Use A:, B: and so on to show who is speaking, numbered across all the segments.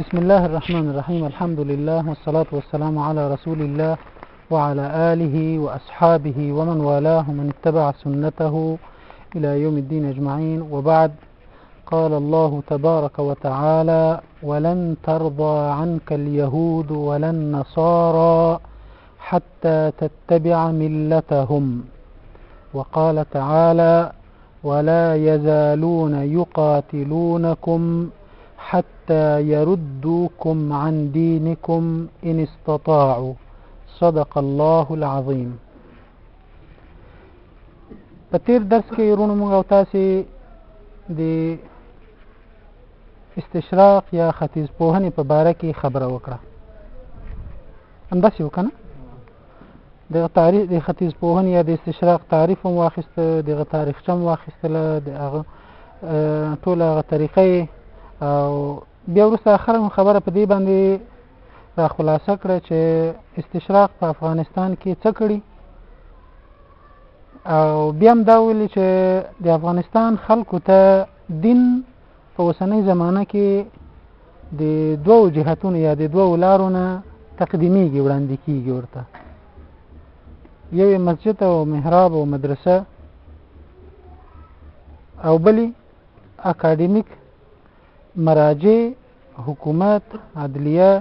A: بسم الله الرحمن الرحيم الحمد لله والصلاة والسلام على رسول الله وعلى آله وأصحابه ومن والاه من اتبع سنته إلى يوم الدين أجمعين وبعد قال الله تبارك وتعالى ولن ترضى عنك اليهود ولا النصارى حتى تتبع ملتهم وقال تعالى ولا يزالون يقاتلونكم حتى يردوكم عن دينكم إن استطاعوا صدق الله العظيم په تیر درس کې ورونو موږ او تاسو د استشراق یا ختیځ پوهنې په باره کې خبره وکړه همداسې وکنه د تاریخ د ختیځ پوهنې یا د استشراق تعریف هم واخیست دغه تاریخچه هم واخیستله د هغه ټوله هغه طریقه او بیا وروسته اخر هم خبره په دې باندې را خلاصه کړه چې استشراق په افغانستان کې څه کړي او بیا هم دا ویلي چې د افغانستان خلکو ته دین په اوسنۍ زمانه کې د دوو جهتونو یا د دوو لارو نه تقدیمیږي وړاندې کیږي ورته یوې مسجد او محراب او مدرسه او بلی اکاډمیک مراجع حکومت عدلیه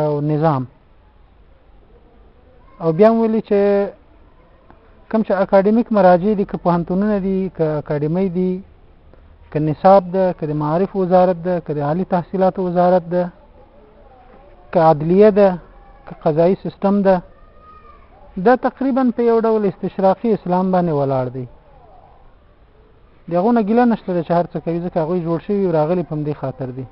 A: او نظام او بیا ویلي چې کوم چې اکاډمیک مراجع دي که پوهنتونونه دي که اکاډمۍ دي که نصاب ده که د معارف وزارت ده که د عالی تحصیلاتو وزارت ده که عدلیه ده که قضایي سیستم ده دا تقریبا په یو ډول استشراقي اسلام باندې ولاړ دی دغه نه ګیله نشته چې هر څه کوي ځکه هغه جوړ شوی راغلی په دې خاطر دی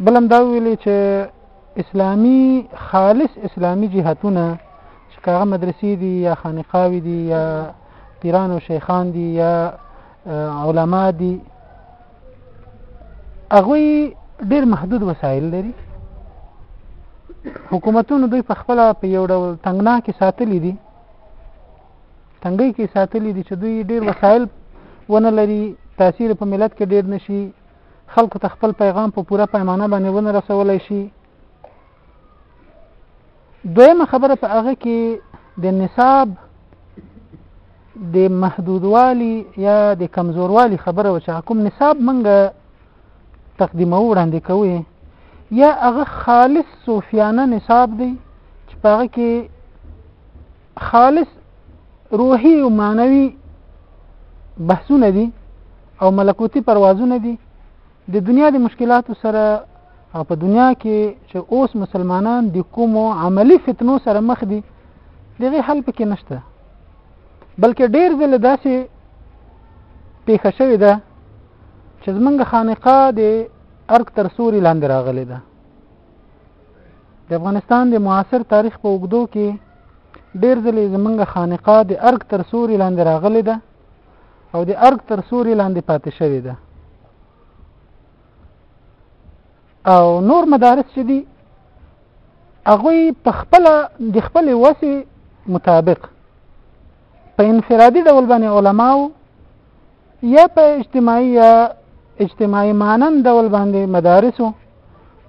A: بل هم دا ویلي چې اسلامي خالص اسلامي جهتونه چې هغه مدرسې دي یا خانقاوې دي یا پیران او شیخان دي یا علما دي هغوی ډیر محدود وسایل لري حکومتونو دوی په خپل په یو ډول تنگنا کې ساتلې دي تنګي کې ساتلې دي چې دوی ډیر وسایل ونه لري تاثیر په ملت کې ډیر نشي خلکو ته خپل پیغام په پوره پیمانه باندې ونه رسولی شي دویمه خبره په هغه کې د نصاب د محدودوالي یا د کمزوروالي خبره و چې کوم نصاب منګه تقدیمو وړاندې کوي یا هغه خالص صوفیانه نصاب دی چې په هغه کې خالص روحي او معنوي بحثونه دي او ملکوتی پروازونه دي د دنیا د مشکلاتو سره او په دنیا کې چې اوس مسلمانان د کومو عملی فتنو سره مخ دي دغه حل پکې نشته بلکې ډیر ځل داسې پیښه شوې ده چې زمونږ خانقاه د ارګ تر سوري لاندې راغلې ده د افغانستان د معاصر تاریخ په اوږدو کې ډیر ځلې زمونږ خانقاه د ارګ تر سوري لاندې راغلې ده او د ارګ تر سوري لاندې پاتې شوې ده او نور مدارس چې دي هغوی په خپل د خپل وسې مطابق په انفرادي ډول باندې علماو یا په اجتماعي یا اجتماعي مانن ډول باندې مدارسو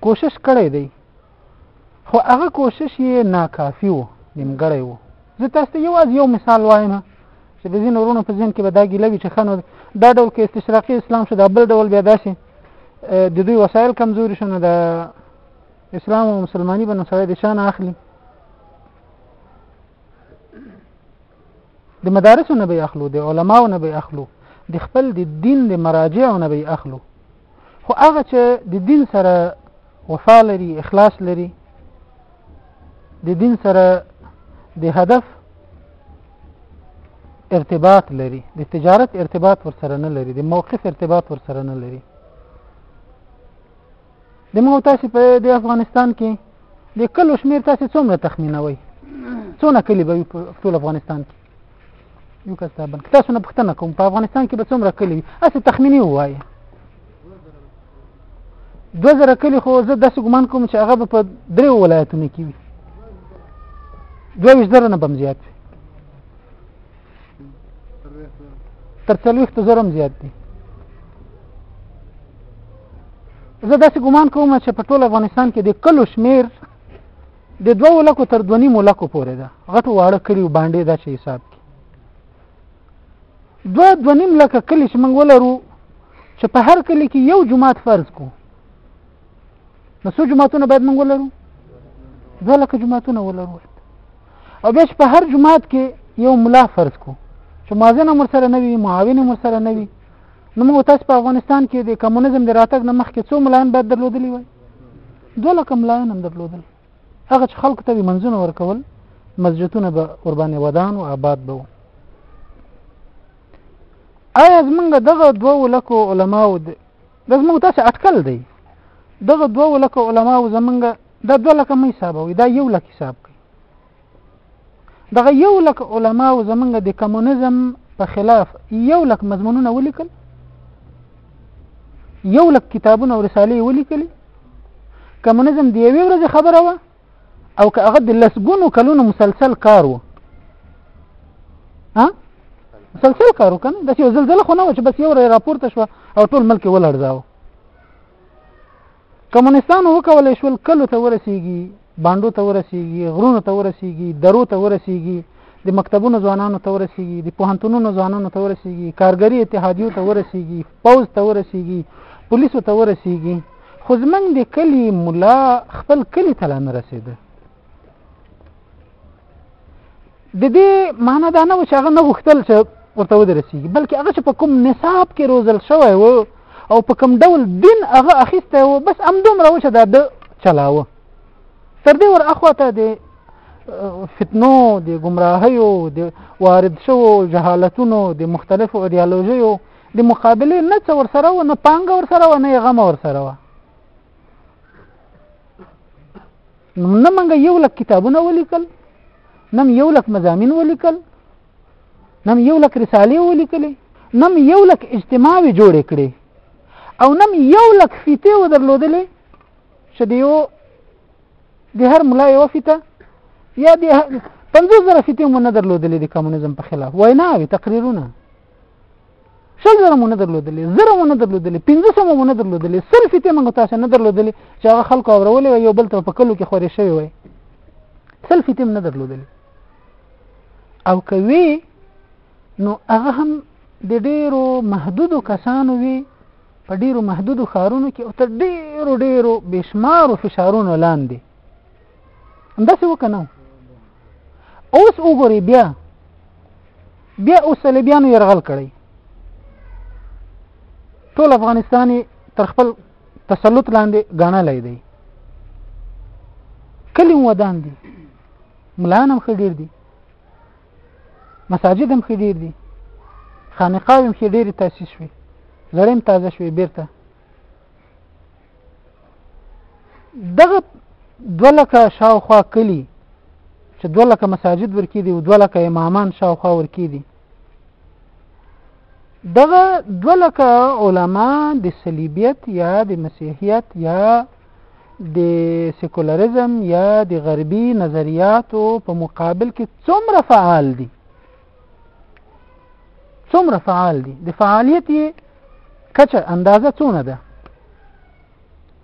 A: کوشش کړی دی خو هغه کوشش یې ناکافي و نیمګړی و زه تاسو ته یوازې یو مثال وایم چې د ځینو ورونو په ذهن کې به دا ګیله وي چې ښه نو دا ډول کې استشراقي اسلام شو دا بل ډول بیا داسې د دوی وسایل کمزوري شو نو د اسلام او مسلمانۍ به نو سړی د شان اخلي د مدارسو نه به اخلو د علماو نه به اخلو د خپل د دین د مراجعو نه به اخلو خو هغه چې د دین سره وفا لري اخلاص لري د دین سره د هدف ارتباط لري د تجارت ارتباط ورسره نه لري د موقف ارتباط ورسره نه لري د موږ تاسو په د افغانستان کې د کلو شمیر تاسو څومره تخمینوي څونه کلی به په ټول افغانستان کې یو کس تابن که تاسو نه پوښتنه کوم په افغانستان کې به څومره کلي وي هسې تخمیني ووایه دوه زره کلي خو زه داسې ګمان کوم چې هغه به په درې ولایتونو کې وي دوه ویشت زره نه به هم زیات وي تر څلوېښتو زره هم زیات دي زه داسې ګمان کوم چې په ټول افغانستان کې د کلو شمیر د دوو لکو تر دوه نیمو لکو پورې ده غټو واړه کلیو باندې دا چې حساب کی دوه دوه نیم لکه کلی چې موږ ولرو چې په هر کلی کې یو جماعت فرض کو نو څو جماعتونه باید موږ ولرو دوه لکه جماعتونه ولرو او بیا چې په هر جماعت کې یو ملا فرض کو چې مازن امر سره نه وي معاون امر سره نه وي نو موږ تاسو په افغانستان کې د کمونیزم د راتګ نه مخکې څو ملایان باید درلودلی وای دوه لکه ملایان هم درلودل هغه چې خلکو ته به منځونه ورکول مسجدونه به قربانې ودان او آباد به وو آیا زمونږ دغه دوه لکو علماو د زمونږ تاسو اټکل دی دغه دوه لکو علماو زمونږ د دوه لکه مې حسابوي دا یو لک حساب دغه یو لک علما او زمونږ د کمونیزم په خلاف یو لک مضمونونه ولیکل یو لک کتابونه او رسالې ولیکل کمونیزم د یوې ورځې خبره وه او که هغه د لسګونو کلونو مسلسل کار و ها مسلسل کار وکنه د یو زلزلې خو نه و چې بس یو راپورته شو او ټول ملک ولړځاو کمونستانو وکولای شول کلو ته ورسیږي باندو ته ورسیږي غرونو ته ورسیږي درو ته ورسیږي د مکتبونو ځوانانو ته ورسیږي د پوهنتونونو ځوانانو ته ورسیږي کارګری اتحادیو ته ورسیږي پوز ته ورسیږي پولیسو ته ورسیږي خو زمنګ د کلی مولا خپل کلی ته نه رسیده د دې معنی دا نه و چې هغه نه غوښتل چې ورته ودرسېږي بلکې هغه چې په کوم نصاب کې روزل شوی و او په کوم ډول دین هغه اخیستی و بس همدومره و چې دا د چلاوه تر دې ور اخوا ته د فتنو د ګمراهیو د وارد شوو جهالتونو د مختلفو ایډیالوژیو د مقابلې نه څه ورسره و نه پانګه ورسره و نه یې غم ورسره وه نه موږ یو لک کتابونه ولیکل نه یو لک مضامین ولیکل نه یو لک رسالې ولیکلې نه یو لک اجتماعي جوړ کړي او نه یو لک فیته و درلودلې چې دیو د هر ملا یو فیته یا د 50 زره فیته مو نه درلودلې د کمونیزم په خلاف وینا وی تقریرونه شل زره مو نه درلودلې زره مو نه درلودلې پنځه سمه مو نه درلودلې سل فیتې موږ تاسو نه درلودلې چې هغه خلکو اورولې یو بل ته په کلو کې خورې شوی وای سل فیتې نه درلودلې او کوي نو هغه هم د ډیرو محدودو کسانو وي په ډیرو محدودو ښارونو کې او تر ډیرو ډیرو بشمارو فشارونو لاندې همداسې وکنه اوس وګوري بیا بیا اوس صلیبیانو يرغل کړی ټول افغانستان تر خپل تسلط لاندې غاڼه لای دی کلی ودان دي ملانم خډیر دي مساجد هم خډیر دي خانقاه هم خډیر تاسیس شوي زړیم تازه شوي بیرته دغه دوه لکه شاوخوا کلي چې دوه لکه مساجد ورکې دي او دوه لکه امامان شاوخوا ورکې دي دغه دوه لکه علما د صلیبیت یا د مسیحیت یا د سیکولریزم یا د غربي نظریاتو په مقابل کې څومره فعال دي څومره فعال دي د فعالیت یې کچه اندازه څونه ده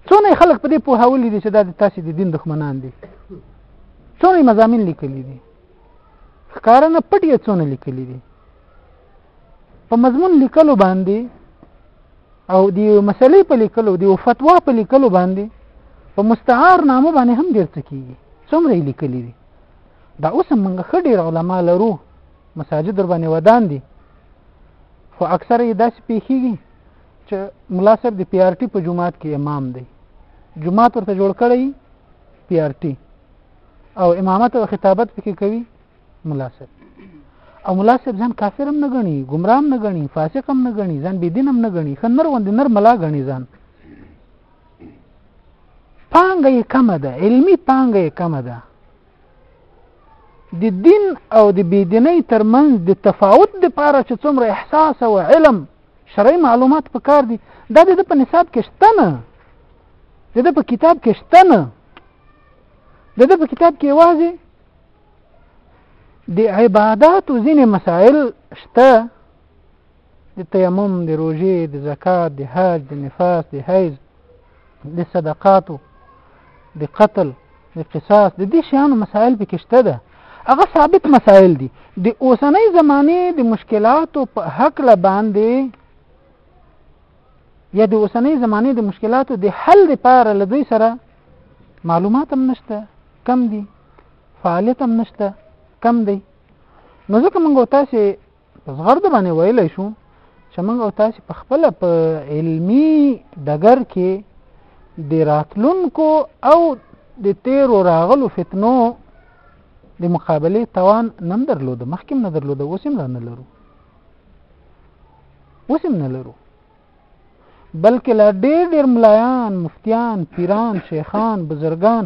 A: څونه خلک په دې پوهولي دي چې دا د تاسو د دین دښمنان دي څونه مزامین لیکلي دي ښکاره نه پټ یې څونه لیکلي دي په مضمون لیکلو باندې او د مسلې په لیکلو د فتوا په لیکلو باندې په مستعار نامه باندې هم ډېر څه کیږي څومره لیکلي دي دا اوس هم موږ ښه ډېر علما لرو مساجد در باندې ودان دي خو اکثره یې داسې پېښېږي چې ملا صاحب د پی آر ټي په جومات کې امام دی جومات ورته جوړ کړی پی آر ټي او امامت او خطابت پکې کوي ملا صاحب او ملا صاحب ځان کافر هم نه غني ګمراه هم نه غني فاسق هم نه غني ځان بيدین هم نه غني خنر وند نر ملا غني ځان پانګه یې کمه ده علمی پانګه یې کمه ده د دین او د بيدینۍ ترمنځ د تفاوت د پاره چې څومره احساس او علم شرعي معلومات پکار دي دا د په نصاب کې شته نه د په کتاب کې شته نه د په کتاب کې واځي د عبادت ځینې مسائل شته د تیمم د روژې د زکات د حج د نفاس د حیض د صدقاتو د قتل د قصاص د دې شیانو مسایل پکې شته ده هغه ثابت مسایل دي د اوسنۍ زمانې د مشکلاتو په حق له باندې یا د اوسنۍ زمانې د مشکلاتو د حل لپاره له دوی سره معلومات هم نشته کم دي فعالیت هم نشته کم دی نو ځکه موږ تاسو په زغرده باندې ویلی شو چې موږ او تاسې په خپل په علمی ډګر کې د راتلونکو او د تیرو راغلو فتنو د مقابله توان نم درلود مخکې نه درلود اوس هم نه لرو اوس هم نه لرو بلکې لا ډېر ډېر ملایان مفتیان پیران شیخان بزرګان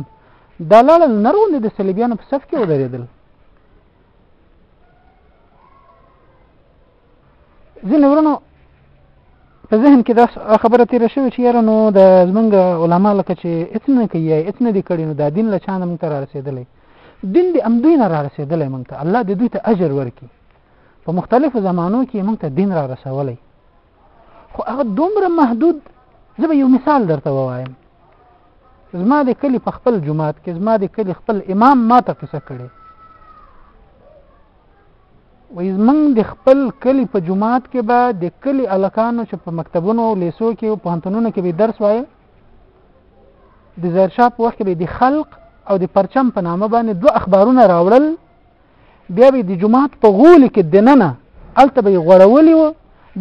A: دا لاړل نرونه د صلیبیانو په صف کې ودرېدل ځینې ورونو په ذهن کې دا خبره تیره شوې چې یاره نو د زمونږ علما لکه چې هېڅ نه کوي یا هېڅ نه دي کړي نو دا دین له چا نه مونږ ته را رسېدلی دین د همدوی نه را رسېدلی مونږ ته الله د دوی ته اجر ورکړي په مختلفو زمانو کې مونږ ته دین را رسولی خو هغه دومره محدود زه به یو مثال درته ووایم زما د کلی په خپل جماعت کې زما د کلی خپل امام ما ته قصه کړي وای زمنګ د خپل کلی په جماعت کې به د کلی الکانو چې په مکتبونو لیسو کې او پوهنتونونو کې به درس وایي د زرشاپ وخت کې به د خلق او د پرچم په نامه باندې دوه اخبارونه راوړل بیا به د جماعت په غول کې دننه الته به غړولې و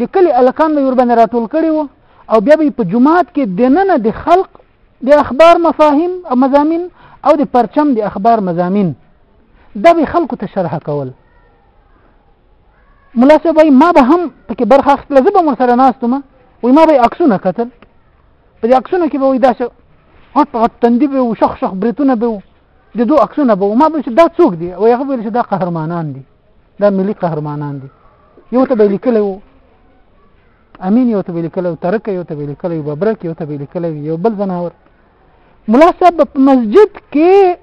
A: د کلی الکان به ورباندې راټول کړي و او بیا به په جماعت کې دننه د خلق د اخبار مفاهیم او مزامین او د پرچم د اخبار مزامین دا به خلکو ته شرح کول ملا صاحب ما به هم پکې برخه اخیستله زه به هم ورسره ناست وم وایي ما به یې عکسونه کتل په دې عکسونو کې به وایي داسې غټ غټ تندي به وو شخ شخ برېتونه به وو د دوه عکسونه به ما به چې دا څوک دی او هغه ویل چې دا قهرمانان دي دا ملي قهرمانان دي یو ته به لیکلی وو امین یو ته به لیکلی وو ترکه یو ته به لیکلی وو ببرک یو ته به لیکلی وو یو بل ځناور ملا صاحب په مسجد کې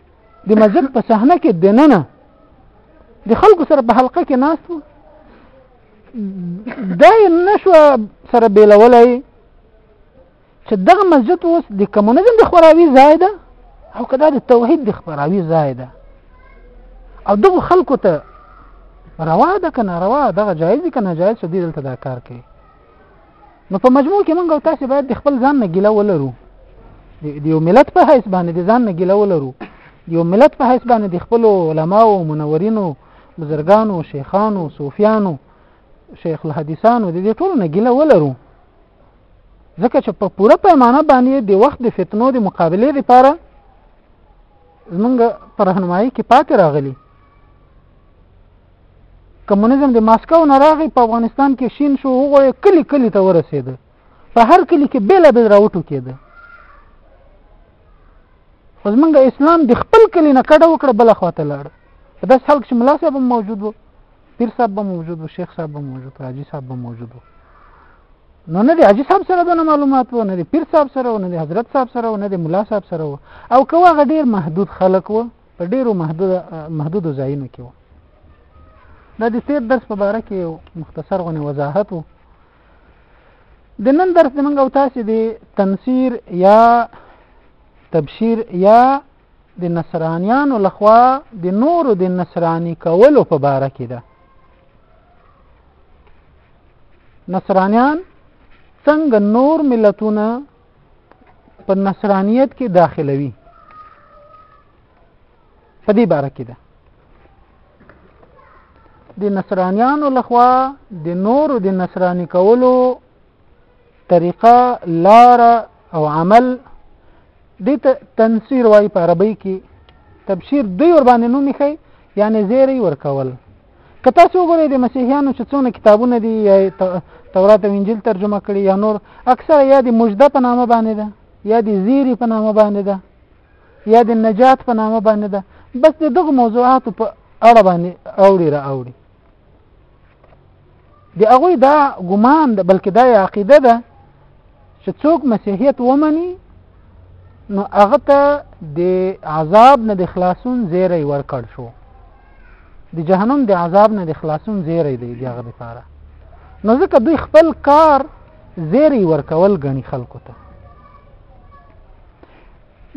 A: د مسجد په صحنه کې دننه د خلکو سره په حلقه کې ناست وو دا یې نشوه سره بېلولی چې دغه مسجد اوس د کمونیزم د خبراوي ځای ده او کدا د توحید د خبراوي ځای ده او دغه خلکو ته روا ده کنه روا دغه جایز دي کنه جایز دي دلته دا کار کوي نو په مجموع کې موږ تاسو باید د خپل ځان نه ګیله ولرو د یو ملت په حیث باندې د ځان نه ګیله ولرو د یو ملت په حیث باندې د خپل علماو منورینو بزرګانو شیخانو صوفیانو شیخ الحدیثانو د دې ټولو نه ګیله ولرو ځکه چې په پوره پیمانه باندې د وخت د فتنو د مقابلې لپاره زمونږ پر رهنمایي کې پاتې راغلي کمونیزم د ماسکو نه راغی په افغانستان کې شین شو هغه کلی کلی ته ورسېده په هر کلی کې بیل بیل راوټو کېده خو زمونږ اسلام د خپل کلی نه کډه وکړه بل خواته لاړ په داس حال کې ملا صاحب موجود وو پیر صاحب به موجود و شیخ صاحب به موجود و حاجی صاحب به موجود و نو نه دی حاجی صاحب سره دونه معلومات و نه دی پیر صاحب سره و نه دی حضرت صاحب سره و نه دی ملا صاحب سره و او که هغه ډیر محدود خلک و په ډیرو محدود محدود ځایونو کې و دا د تیر درس په باره کې مختصر غونې وضاحت و د نن درس د منګو تاسو دی تنصیر یا تبشیر یا د نصرانیانو لخوا د نورو د نصرانی کولو په باره کې ده نصرانیان څنګه نور ملتونه په نصرانیت کې داخلوي په دې باره کې ده د نصرانیانو لخوا د نورو د نصرانی کولو طریقه لار او عمل دې ته تنسیر وای په عربی کې تبشیر دوی ور باندې نوم خي یعنی زیری ورکول که تاسو وګورئ د مسیحیانو چې څونه کتابونه دي یا تورات او انجیل ترجمه کړي یا نور اکثره یا د مجده په نامه باندې ده یا د زیری په نامه باندې ده یا د نجات په نامه باندې ده بس دغه موضوعات په اړه باندې اوړي را اوړي د هغه دا ګمان ده بلکې دا عقیده ده چې څوک مسیحیت ومني نو هغه ته د عذاب نه د خلاصون زیری ورکړ شو د جهنم د عذاب نه د خلاصون زیری دی دغه لپاره نو ځکه دوی خپل کار زیری ورکول غني خلکو ته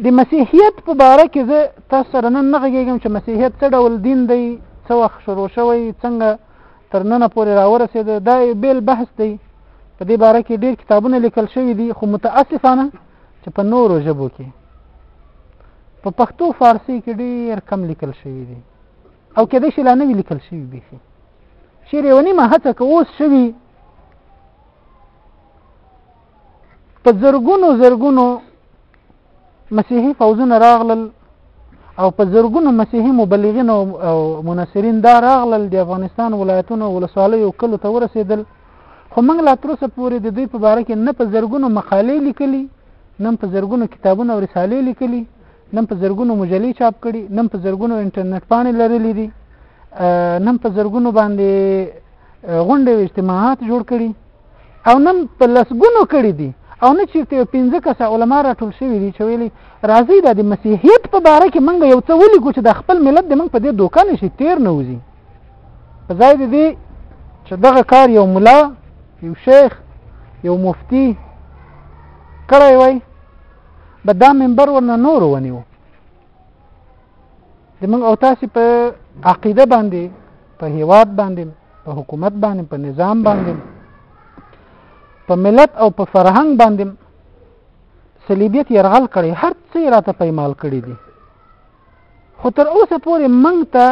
A: د مسیحیت په باره کې زه تاسو سره نن نه غږېږم چې مسیحیت څه ډول دین دی څه وخت شروع شوی څنګه تر ننه پورې راورسېده دا یو بېل بحث دی په دې باره کې ډېر کتابونه لیکل شوي دي خو متاسفانه چې په نورو ژبو کې په پښتو فارسی کې ډېر کم لیکل شوي دي او کېدای شي لا نه وي لیکل شوي بیخي چیرې یوه نیمه هڅه که اوس شوي په زرګونو زرګونو مسیحي فوزونه راغلل او په زرګونو مسیحي مبلغین او مناصرین دا راغلل د افغانستان ولایتونو ولسوالۍ او کلو ته ورسېدل خو موږ لا تر اوسه پورې د دوی په باره کې نه په زرګونو مقالې لیکلي نه په زرګونو کتابونه او رسالې لیکلي نه په زرګونو مجلې چاپ کړي نه په زرګونو انټرنیټ پاڼې لرلې دي نه په زرګونو باندې غونډې او اجتماعات جوړ کړي او نن په لسګونو کړي دي او نه چیرته یو پنځه کسه علما راټول شوي دي چې ویلي راځي دا د مسیحیت په باره کې موږ یو څه ولیکو چې د خپل ملت د موږ په دې دوکه نشي تیر نه وځي په ځای د دې چې دغه کار یو ملا یو شیخ یو مفتی کړی وای به دا منبر ورنه نور ونیو د موږ او تاسو په عقیده باندې په هیواد باندې په حکومت باندې په نظام باندې په ملت او په فرهنګ باندې صلیبیت يرغل کړي هر څه راته پېمال کړي دي خو تر اوسه پورې منګ ته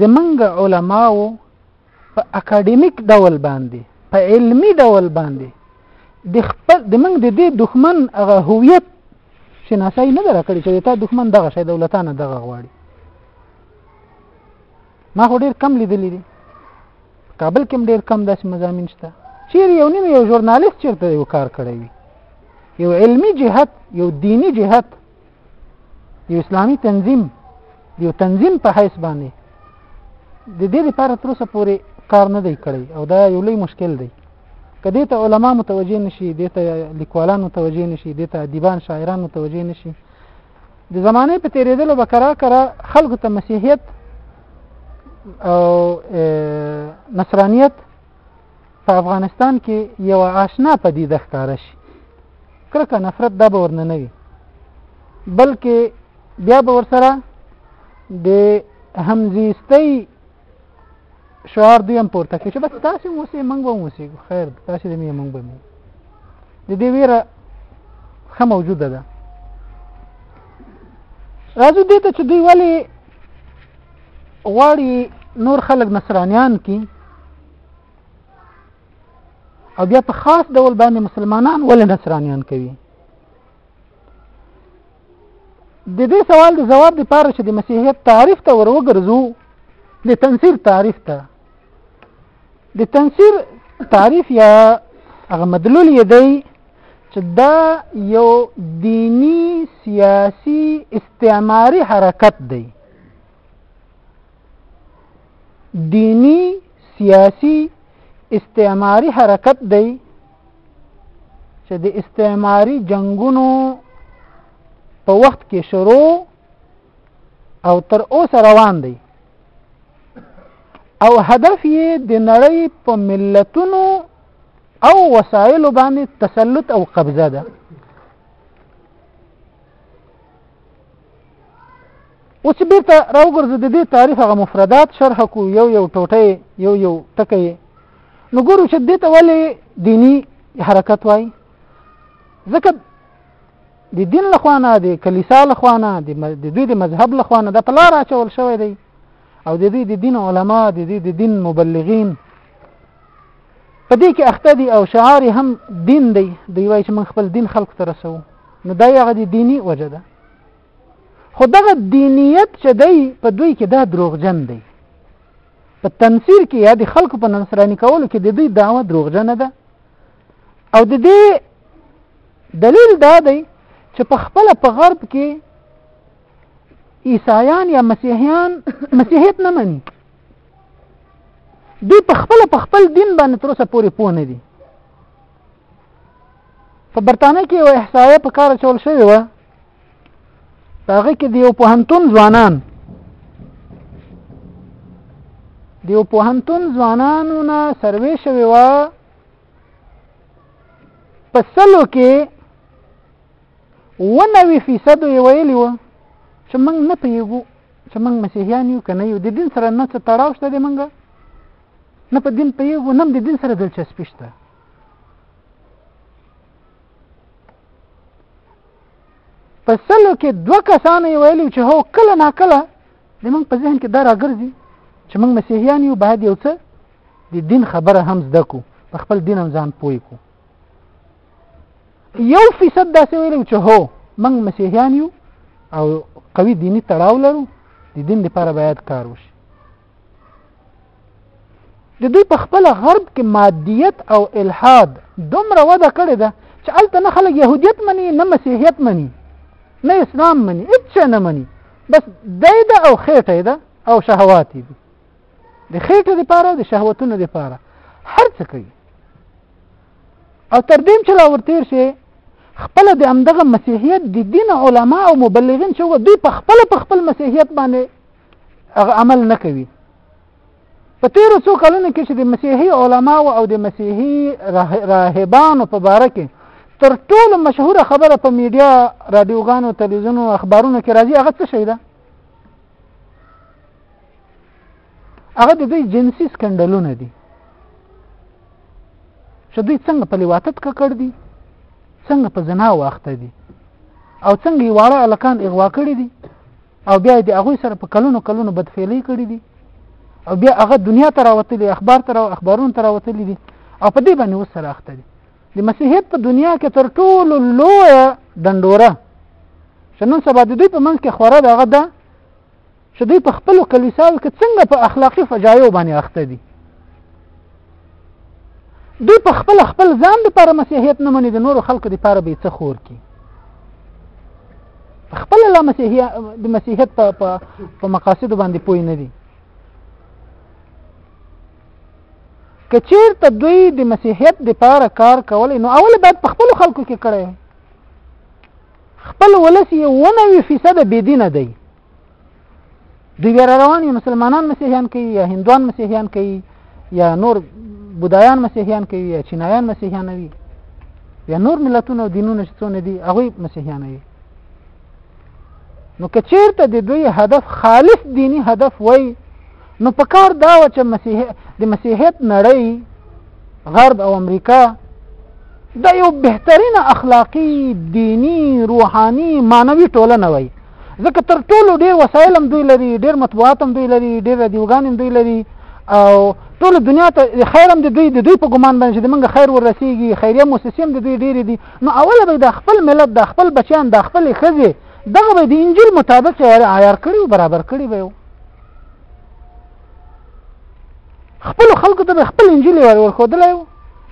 A: د منګ علماو په اکاډمیک ډول باندې په علمی ډول باندې د خپل د منګ د دې دښمن هغه هویت شناسای نه درکړي چې تا دښمن دغه شی دولتانه دغه غواړي ما خو ډیر کم لیدلی دي کابل کې ډیر کم داسې مزامین شته چیرې یو نیم یو ژورنالیست چیرته یو کار کړی وي یو علمی جهت یو دینی جهت یو اسلامی تنظیم یو تنظیم په حیث باندې د دې لپاره تر اوسه پورې کار نه دی کړی او دا یو لوی مشکل دی کدی ته علما متوجه نشي دته لیکوالان متوجه نشي دته ادیبان شاعران متوجه نشي د زمانه په تیریدلو به کرا کرا خلکو ته مسیحیت او نصرانیت په افغانستان کې یو آشنا پدیده ښکاره شي کرکه نفرت دا به ورنه نه وي بلکې بیا به ورسره د همزیستی شعار دوی هم پورته کړي چې بس تاسو مو سي منګ به مو سي خیر تاسو دې مې منګ به مو د دې ویره خه موجوده ده راځو دې ته چې دوی ولی غواړي نور خلک نصرانیان کی او بیا په خاص ډول باندې مسلمانان ولې نصرانیان کوي د دې سوال د جواب لپاره چې د مسیحیت تعریف ته وروګرځو د تنصیر تعریف ته د تنصیر تعریف یا هغه مدلول یې دی چې دا یو دینی سیاسی استعماری حرکت دی دینی سیاسی استعماری حرکت دی چې د استعماري جنگونو په وخت کې شروع او تر اوسه روان دی او هدف یې د نړۍ په ملتونو او وسایل باندې تسلط او قبضه ده اوس بیرته راوګرځو د دې تعریف هغه مفردات شرح کو یو یو ټوټه یو یو ټکی نو ګورو چې دې ته ولې دینی حرکت وای ځکه د دین له خوانه د کلیسا له خوانه د دوی د مذهب له خوانه د پلار اچول شوی دی او د دوی د دین علما د دوی د دین مبلغین په دې کې اخته دي او شعار هم دین دی دی وایي چې موږ خپل دین خلکو ته رسو نو دا یغه د دینی وجه ده خو دغه دینیت چې دی په دوی کې دا دروغجن دی په تنفیر کې یا د خلکو په نصرانی کولو کې د دې دعوه دروغجنه ده او د دې دلیل دا دی چې په خپل په غرب کې عیسایان یا مسیحیان مسیحیت نه مني دوی په خپل په خپل دین باندې تر اوسه پورې پوه نه دي په برتانه کې یو احصایه په کار چول شوې وه هغه کې د یو پوهنتون ځوانان د یو پوهنتون ځوانانو نه سروې شوې و په سلو کې و نوي فیصد یې ویلي و چې موږ نه پیږو چې موږ مسیحیان یو کنه یو د دین سره نه څه تړاو شته د موږ نه په دین پیږو نه د دین سره دلچسپي شته په سلو کې دوه کسانو یې ویلي چې هو کله نا کله د موږ په ذهن کې دا راګرځي چې موږ مسیحیان یو باید یو څه د دین خبره هم زده کو په خپل دین هم ځان پوه کو یو فیصد داسې ویلي چې هو موږ مسیحیان یو او قوي دینی تړاو لرو د دین لپاره باید کار وشي د دوی په خپل غرب کې مادیت او الحاد دومره وده کړې ده چې الته نه خلک يهودیت مني نه مسیحیت مني نه اسلام مني هیڅ نه مني بس دی ده او خېټه ده او شهوات دي د خېټه لپاره د شهوتونو لپاره هر څه کوي او تر دې چې لا ورتیر شي خپل د امدغه مسیحیت د دین علما او مبلغین چې دوی په خپل په خپل مسیحیت باندې هغه عمل نه کوي په تیرو څو کلونو کې چې د مسیحي علماو او د مسیحي راهبانو په باره کې تر ټولو مشهوره خبره په میډیا رادیوګانو تلویزیونو اخبارونو کې راځي هغه څه شي ده هغه د دوی جنسي سکندلونه دي چې دوی څنګه په لیواتت ککړ دي څنګه په زنا واخته دي او څنګه یې واړه الکان اغوا کړي دي او بیا د هغه سره په کلونو کلونو بدفعلی کړی دي او بیا هغه دنیا ته راوتلی اخبار ته راو اخبارون ته راوتلی دي او په دې باندې وسره اخته دي د مسیحیت په دنیا کې تر ټولو لوی دندوره شنن سبا د دوی په منځ کې خوره دغه ده چې دوی په خپل کلیساو کې څنګه په اخلاقی فجایو باندې اخته دي دوی په خپل خپل ځان لپاره مسیحیت نه مني د نورو خلکو لپاره به څه خور کی خپل لا مسیحیت د مسیحیت په په مقاصد باندې پوي نه دي کچیر ته دوی د مسیحیت د پاره کار کول نو اول باید په خپل خلکو کې کړی خپل ولسی 99% بيدینه دی دوی بیا را روان مسلمانان مسیحیان کوي یا هندوان مسیحیان کوي یا نور بودایان مسیحیان کوي یا چینایان مسیحیان وي یا نور ملتونه او دینونه چې څونه دي هغه مسیحیان وي نو کچیرته د دوی هدف خالص دینی هدف وای نو په کار دا و چې مسیح د مسیحیت نړۍ غرب او امریکا دا یو بهترینه اخلاقی دینی روحانی معنوي ټولنه وای ځکه تر ټولو ډیر وسایل هم دوی لري ډیر مطبوعات هم دوی لري ډیر رادیوګان هم دوی لري او ټول دنیا ته خیر هم د دوی د دوی په ګمان باندې چې موږ خیر ورسیږي خیریه موسسې هم د دوی ډېرې دي نو اوله به د خپل ملت د خپل بچیان د خپل ښځې دغه به د انجیل مطابق عیار کړي برابر کړي به یو خپل خلکو ته خپل انجیل ورخودلی و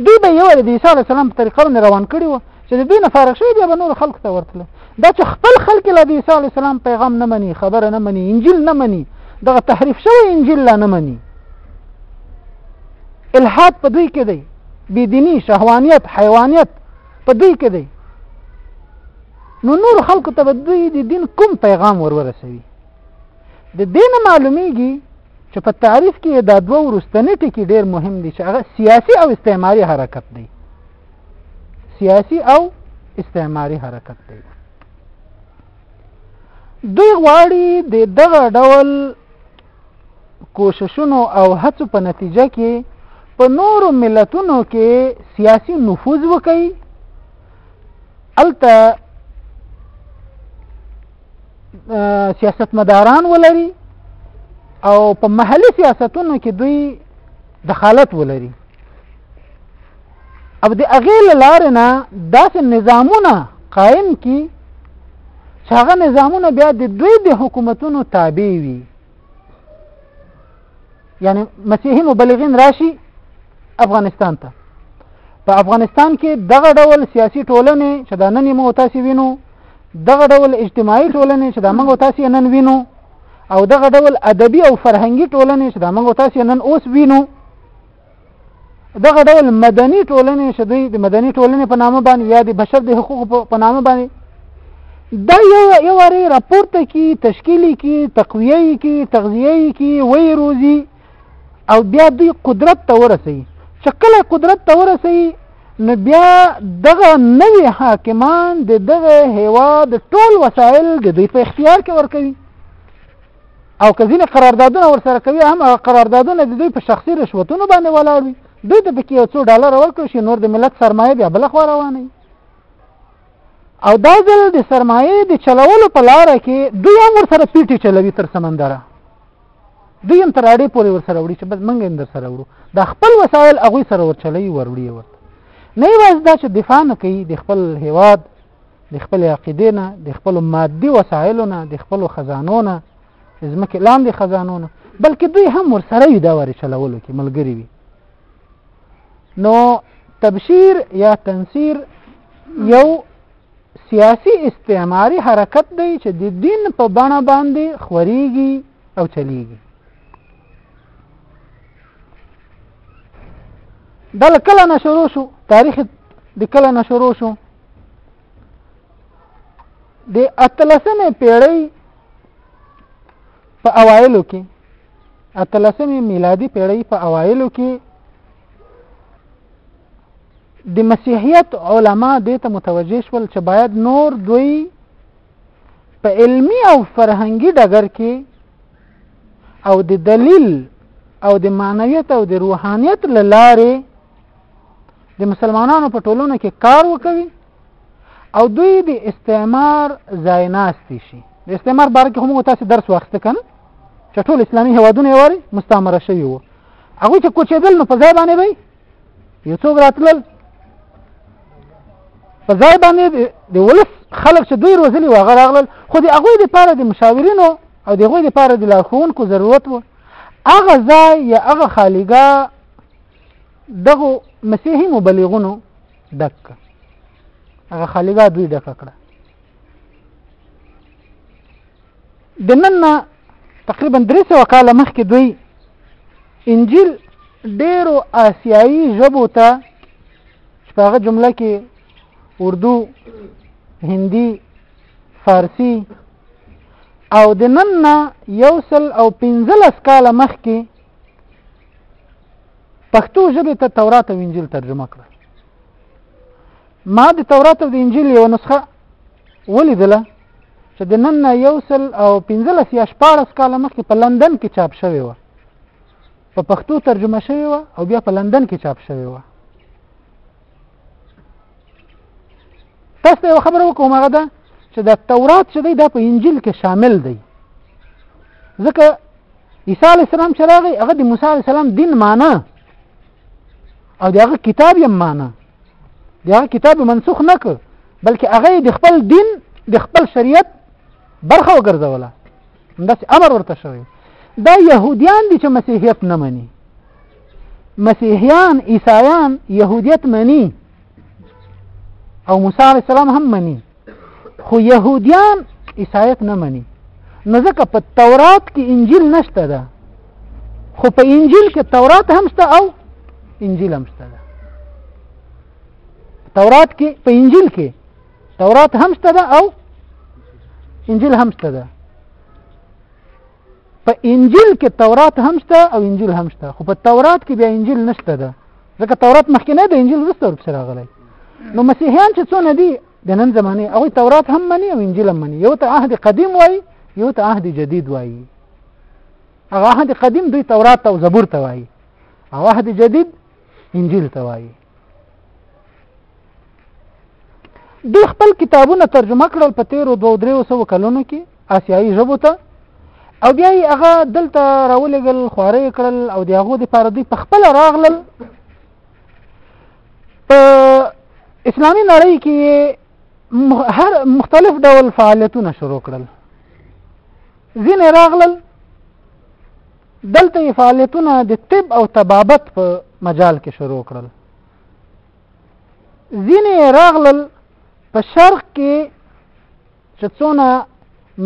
A: دوی به یو د عیسی علی السلام په طریقه باندې روان کړي وو چې د دوی نه فارغ شوی بیا به نور خلکو ته ورتله دا چې خپل خلک له عیسی علی السلام پیغام نه مني خبره نه مني انجیل نه مني دغه تحریف شوی انجیل لا نه مني الحاد په دوی کې دی بيدینی شهوانیت حیوانیت په دوی کې دی نو نور خلکو ته دوی د دین کوم پیغام ورورسوي د دین معلومیږي چې په تعریف کې دا دوه ورستنې ټکي ډېر مهم دي چې هغه سیاسي او استعماري حرکت دی سیاسي او استعماري حرکت دی دوی غواړي د دغه ډول کوششونو او هڅو په نتیجه کې په نورو ملتونو کې سیاسي نفوذ وکړي الته سیاستمداران ولري او په محلي سیاستونو کې دوی دخالت ولري او د هغې له لارې نه داسې نظامونه قایم کړي چې هغه نظامونه بیا د دوی د حکومتونو تابع وي یعنی مسیحي مبلغین راشي افغانستان ته په افغانستان کې دغه ډول سیاسي ټولنې چې دا نن موږ تاسو وینو دغه ډول اجتماعي ټولنې چې دا موږ تاسو نن وینو او دغه ډول ادبي او فرهنګي ټولنې چې دا موږ تاسو نن اوس وینو دغه ډول مدني ټولنې چې دوی د مدني ټولنې په نامه باندې یا د بشر د حقوقو په نامه باندې دا یو یو ری راپورته کی تشکیلی کی تقویه کی تغذیه کی وی روزی او بیا دوی قدرت ته ورسي چې کله قدرت ته ورسي نو بیا دغه نوی حاکمان د دغه هوا د ټول وسایل د دوی په اختیار کې ورکوي او که ځینې قراردادونه ورسره کوي هم هغه قراردادونه د دوی په شخصي رشوتونو باندې ولاړ وي دوی ته پکې یو څو ډالر ورکړل شي نور د ملت سرمایه بیا بله خوا روانه وي او دا ځل د سرمایې د چلولو په لاره کې دوی هم ورسره پیټې چلوي تر سمندره دوی هم تر اړې پورې ورسره وړي چې بس موږ هم در سره وړو دا خپل وسایل هغوی سره ورچلوي وروړي ورته نه یوازې دا چې دفاع نه کوي د خپل هیواد د خپل عقیدې نه د خپل مادي وسایلو نه د خپل خزانو نه ځمکه لاندې خزانو نه بلکې دوی هم ورسره وي دا ورې چلولو کې ملګري وي نو تبشیر یا تنصیر یو سیاسی استعماری حرکت دی چې د دین په بڼه باندې خوريږي او چلیږي دا کله نه شروع شو تاریخ د کله نه شروع شو د اتلسمې پیړۍ په اوایلو کې اتلسمې میلادي پیړۍ په اوایلو کې د مسیحیت علما دې ته متوجه شول چې باید نور دوی په علمی او فرهنګي ډګر کې او د دلیل او د معنویت او د روحانیت لاره د مسلمانانو په ټولنه کې کار وکوي او دوی د استعمار ځای ناستي شي د استعمار باره کې هم تاسو درس واخیسته کنه چې ټول اسلامي هوادونه واري مستعمره شوی وو هغه چې کوچېدل نو په ځای باندې وي یو څوک راتلل په ځای باندې د ولس خلک چې دوی روزلي وغه راغلل خو د هغه لپاره د مشاورینو او د هغه لپاره د لارښوونکو ضرورت وو هغه ځای یا هغه خالیګاه دغه مسیحي مبلغونو ډک هغه خالګا دوی ډک کړه د نن نه تقریبا درې سوه کاله مخکې دوی انجیل ډېرو آسیایي ژبو ته چې په هغه جمله کې اردو هندي فارسی او د نن نه یو سل او پنځلس کاله مخکې پښتو ژبې ته تورات او انجیل ترجمه کړه ما د تورات او د انجیل یو نسخه ولیدله چې د نن نه یو سل او پنځلس یا شپاړس کاله مخکې په لندن کې چاپ شوې وه په پښتو ترجمه شوې وه او بیا په لندن کې چاپ شوې وه تاسو یو خبره وکوم هغه ده چې د تورات چې دی دا په انجیل کې شامل دی ځکه عیسی علی السلام چې راغی هغه د موسی علی السلام دین معنی او دغه کتاب یې معنی دغه کتاب منسوخ نه کړ بلکې هغه د خپل دین د خپل شریعت برخه وګرځوله همداسې امر ورته شوی دا يهوديان دي چې مسیحیت نه مني مسیحیان عیسایان يهودیت مني او موسی عليه السلام هم مني خو يهوديان عیسایت نه مني نو ځکه په تورات کې انجیل نشته ده خو په انجیل کې تورات هم شته او انجیل هم شته ده تورات کې په انجیل کې تورات هم شته ده او انجیل هم شته ده په انجیل کې تورات هم شته او انجیل هم شته خو په تورات کې بیا انجیل نشته ده ځکه تورات مخکې نه ده انجیل وروسته ورپسې راغلی نو مسیحیان چې څونه دي د نن زمانې هغوی تورات هم مني او انجیل هم مني یو ته عهد قدیم وایي یو ته عهد جدید وایي هغه عهد قدیم دوی تورات او زبور ته وایي او عهد جدید انجیل ته وایي دوی خپل کتابونه ترجمه کړل په تیرو دوه دریو سو کلونو کې آسیایي ژبو ته او بیا یې هغه دلته راولېږل خواره یې کړل او د هغو دپاره دوی په خپله راغلل په اسلامي نړۍ کې هر مختلف ډول فعالیتونه شروع کړل ځینې راغلل دلته یې فعالیتونه د طب او طبابت په مجال کې شروع کړل ځینې راغلل په شرق کې چې څونه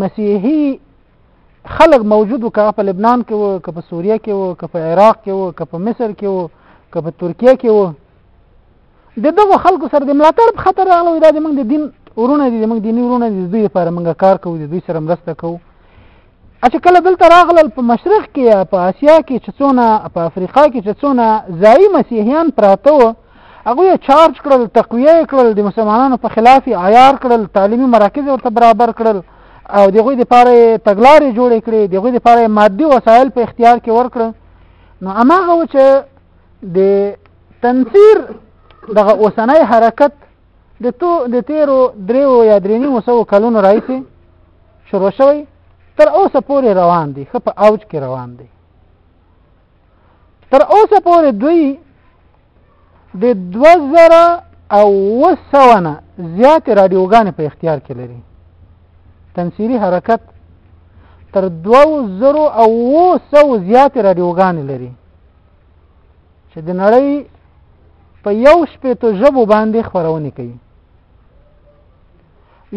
A: مسیحي خلق موجود و که په لبنان کې و که په سوریه کې و که په عراق کې و که په مصر کې و که په ترکیه کې و د دغه خلکو سره د ملاتړ په خاطر راغلو دا د موږ د دین ورونه دي موږ دیني ورونه دي دوی لپاره موږ کار کوو د دوی سره مرسته کوو چې کله دلته راغلل په مشرق کې په اسیا کې چې څونه په افریقا کې چې څونه ځایي مسیحیان پراته وو هغه یې چارج کړل تقویه کړل د مسلمانانو په خلاف عیار کړل تعلیمي مراکز ورته برابر کړل او دغه د پاره تګلارې جوړې کړې دغه د پاره مادي وسایل په اختیار کې ورکړل نو اماغه چې د تنفیر دغه اوسنۍ حرکت د تو د تیرو دریو یا درینی وسو کلونو راځي شروع شوی تر اوسه پورې روان دي خپ اوج کې روان دي تر اوسه پورې دوی د 2000 او وسونه زیات رادیوګانې په اختیار کې لري تنسیری حرکت تر 2000 او وسو زیات رادیوګانې لري چې د نړۍ په یو شپېتو ژبو باندې خپرونې کوي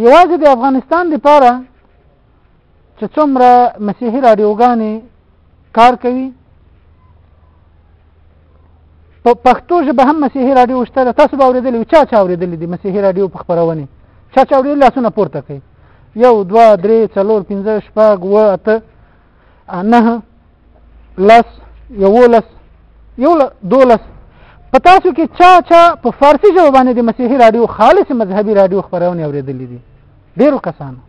A: یوازې د افغانستان لپاره چې څومره مسیحي راډیوګانې کار کوي په پښتو ژبه هم مسیحي راډیو شته تاسو به اورېدلې چا چا اورېدلې دي مسیحي راډیو په خپرونې چا چا اورېدلې لاسونه پورته کوي یو دوه درې څلور پنځه شپږ اووه اته نه لس یولس یو دولس په تاسو کې چا چا په فارسی ژبه باندې د مسیحي رادیو خالص مذهبي رادیو خبرونه اوریدلې دي ډیرو کسانو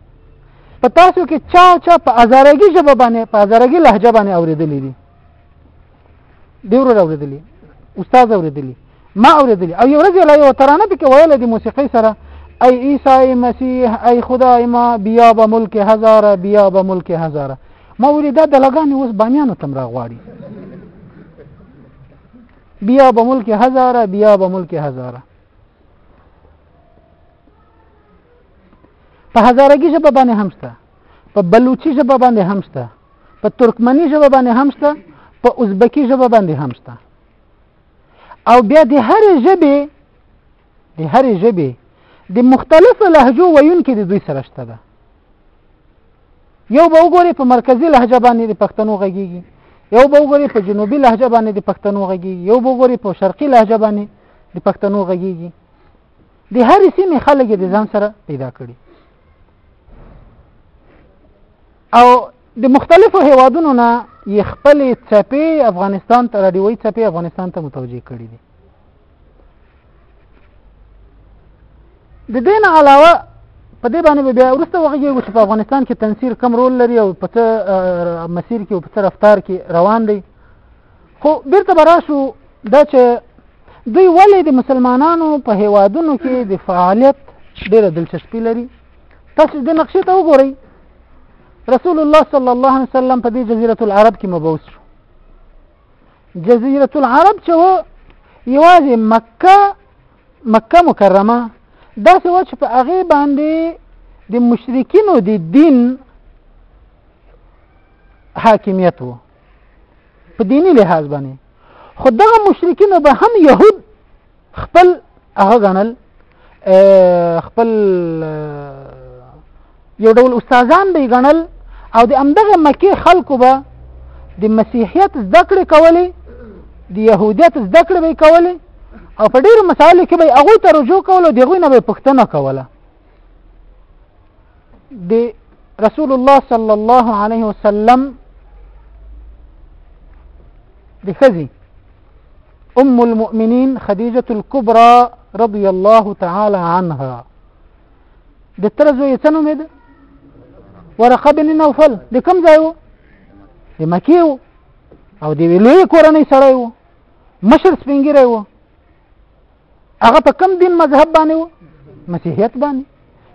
A: په تاسو کې چا چا په ازارګي ژبه باندې په ازارګي لهجه باندې اوریدلې دي دی ورو راوړېدلی استاد اورېدلی ما اورېدلی او یو ورځ لا یو ترانه پکې ویل د موسیقۍ سره ای عیسی مسیح ای خدای ما بیا به ملک هزار بیا به ملک هزار ما ولې دا د لګانې اوس بامیانو تم راغواړي بیا به ملک هزار بیا به ملک هزار په هزارګي ژبه باندې همسته په بلوچي ژبه باندې هم شته په ترکمني ژبه باندې هم شته په ازبکي ژبه باندې هم شته او بیا د هرې ژبې د هرې ژبې د مختلفو لهجو ویونکي د دوی سره شته ده یو به وګوري په مرکزي لهجه باندې د پښتنو غږیږي یو به وګوري په جنوبي لهجه باندې د پښتنو غږیږي یو به وګوري په شرقي لهجه باندې د پښتنو غږیږي د هرې سیمې خلک د ځان سره پیدا کړي او د مختلفو هیوادونو نه یې خپل چپی افغانستان ته رادیوي چپی افغانستان ته متوجه کړی دي د دین علاوه په دې باندې بیا ورسته وغږیږو چې په افغانستان کې تنسیر کم رول لري او په څه مسیر کې او په څه رفتار کې روان دی خو بیرته به راشو دا چې دوی ولې د مسلمانانو په هیوادونو کې د فعالیت ډېره دلچسپي لري تاسو د نقشې ته وګورئ رسول الله صلی الله علیه وسلم په دې جزیرة العرب کې مبعوث شو جزیرة العرب چې و یوازې مکه مکه مکرمه داسې و چې په هغې باندې د مشرکینو د دین حاکمیت و په دینی لحاظ باندې خو دغه مشرکین به هم يهود خپل هغه غنل خپل یو ډول استادان به غنل او د امدغه مکی خلکو به د مسیحیت زده کړې کولې د يهودیت زده کړې به کولې او په ډیرو مسایلو کې به هغه ته رجوع کول او دغه نه به پښتنه کوله د رسول الله صلی الله علیه وسلم د خزي ام المؤمنین خدیجه الكبرى رضی الله تعالی عنها د تر زوی څه نوم دی ورقه بن نوفل د کوم ځای وو د مکی وو او د ویلوی کورنۍ سره وو مشر سپینګری وو هغه په کم دین مذهب باندې و مسیحیت باندې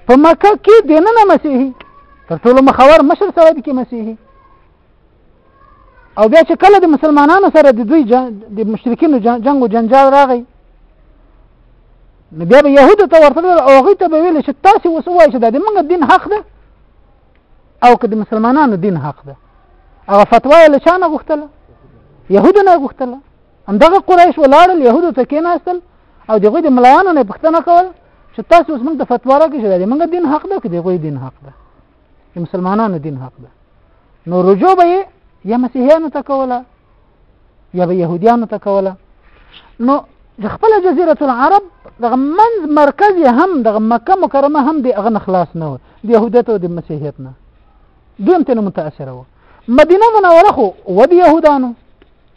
A: په مکه کې دیننه مسیحي تر ټولو مخور مشر سره کې مسیحي او بیا چې کله د مسلمانانو سره د دوی د مشرکینو جنگ او جنجال راغی نو بیا به يهودو ته ورته او هغه ته به ویل چې تاسو اوس وایئ چې دا د موږ دین حق ده او که د مسلمانانو دین حق ده هغه فتوا یې له چا نه غوښتله یهودو نه غوښتله همدغه قریش ولاړل يهودو ته کېناستل او دغه د ملایانو نه پښتنه کول چې تاسو اوس موږ ته فتوا راکړئ چې دا موږ دین حق ده کې دغه دین حق ده چې مسلمانانو دین حق ده نو رجوع به یا مسیحیانو ته کوله یا به يهوديانو ته کوله نو د خپل جزیره العرب دغه منځ مرکز هم دغه مکه مکرمه هم د اغن خلاص نه و د يهودیت او د مسیحیت نه دویم تنه متاثر و مدینه منوره خو و د يهودانو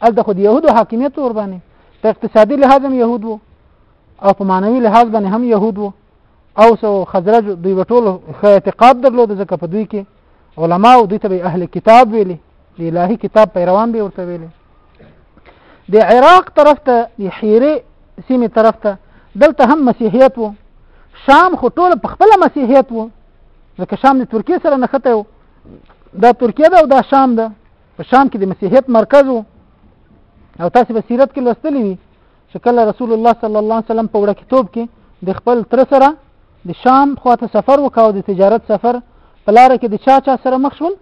A: الته خو د يهودو حاکمیت ور باندې په اقتصادي لحاظ هم يهود وو او په معنوي لحاظ باندې هم يهود وو او سو خزرج دوی وټول خو اعتقاد درلود ځکه په دوی کې علما او دوی ته اهل کتاب ویلي د الهي کتاب پیروان به ورته ویلي د عراق طرف ته د حیره سیمه طرف ته دلته هم مسیحیت وو شام خو ټول په خپل مسیحیت وو ځکه شام د ترکیه سره نښته وو دا ترکیه ده او دا شام ده په شام کې د مسیحیت مرکز وو او تاسو په سیرت کې لوستلی وي چې کله رسول الله صلی الله علیه وسلم په وړکتوب کې د خپل تر سره د شام خواته سفر وکاو د تجارت سفر په لار کې د چا چا سره مخ شول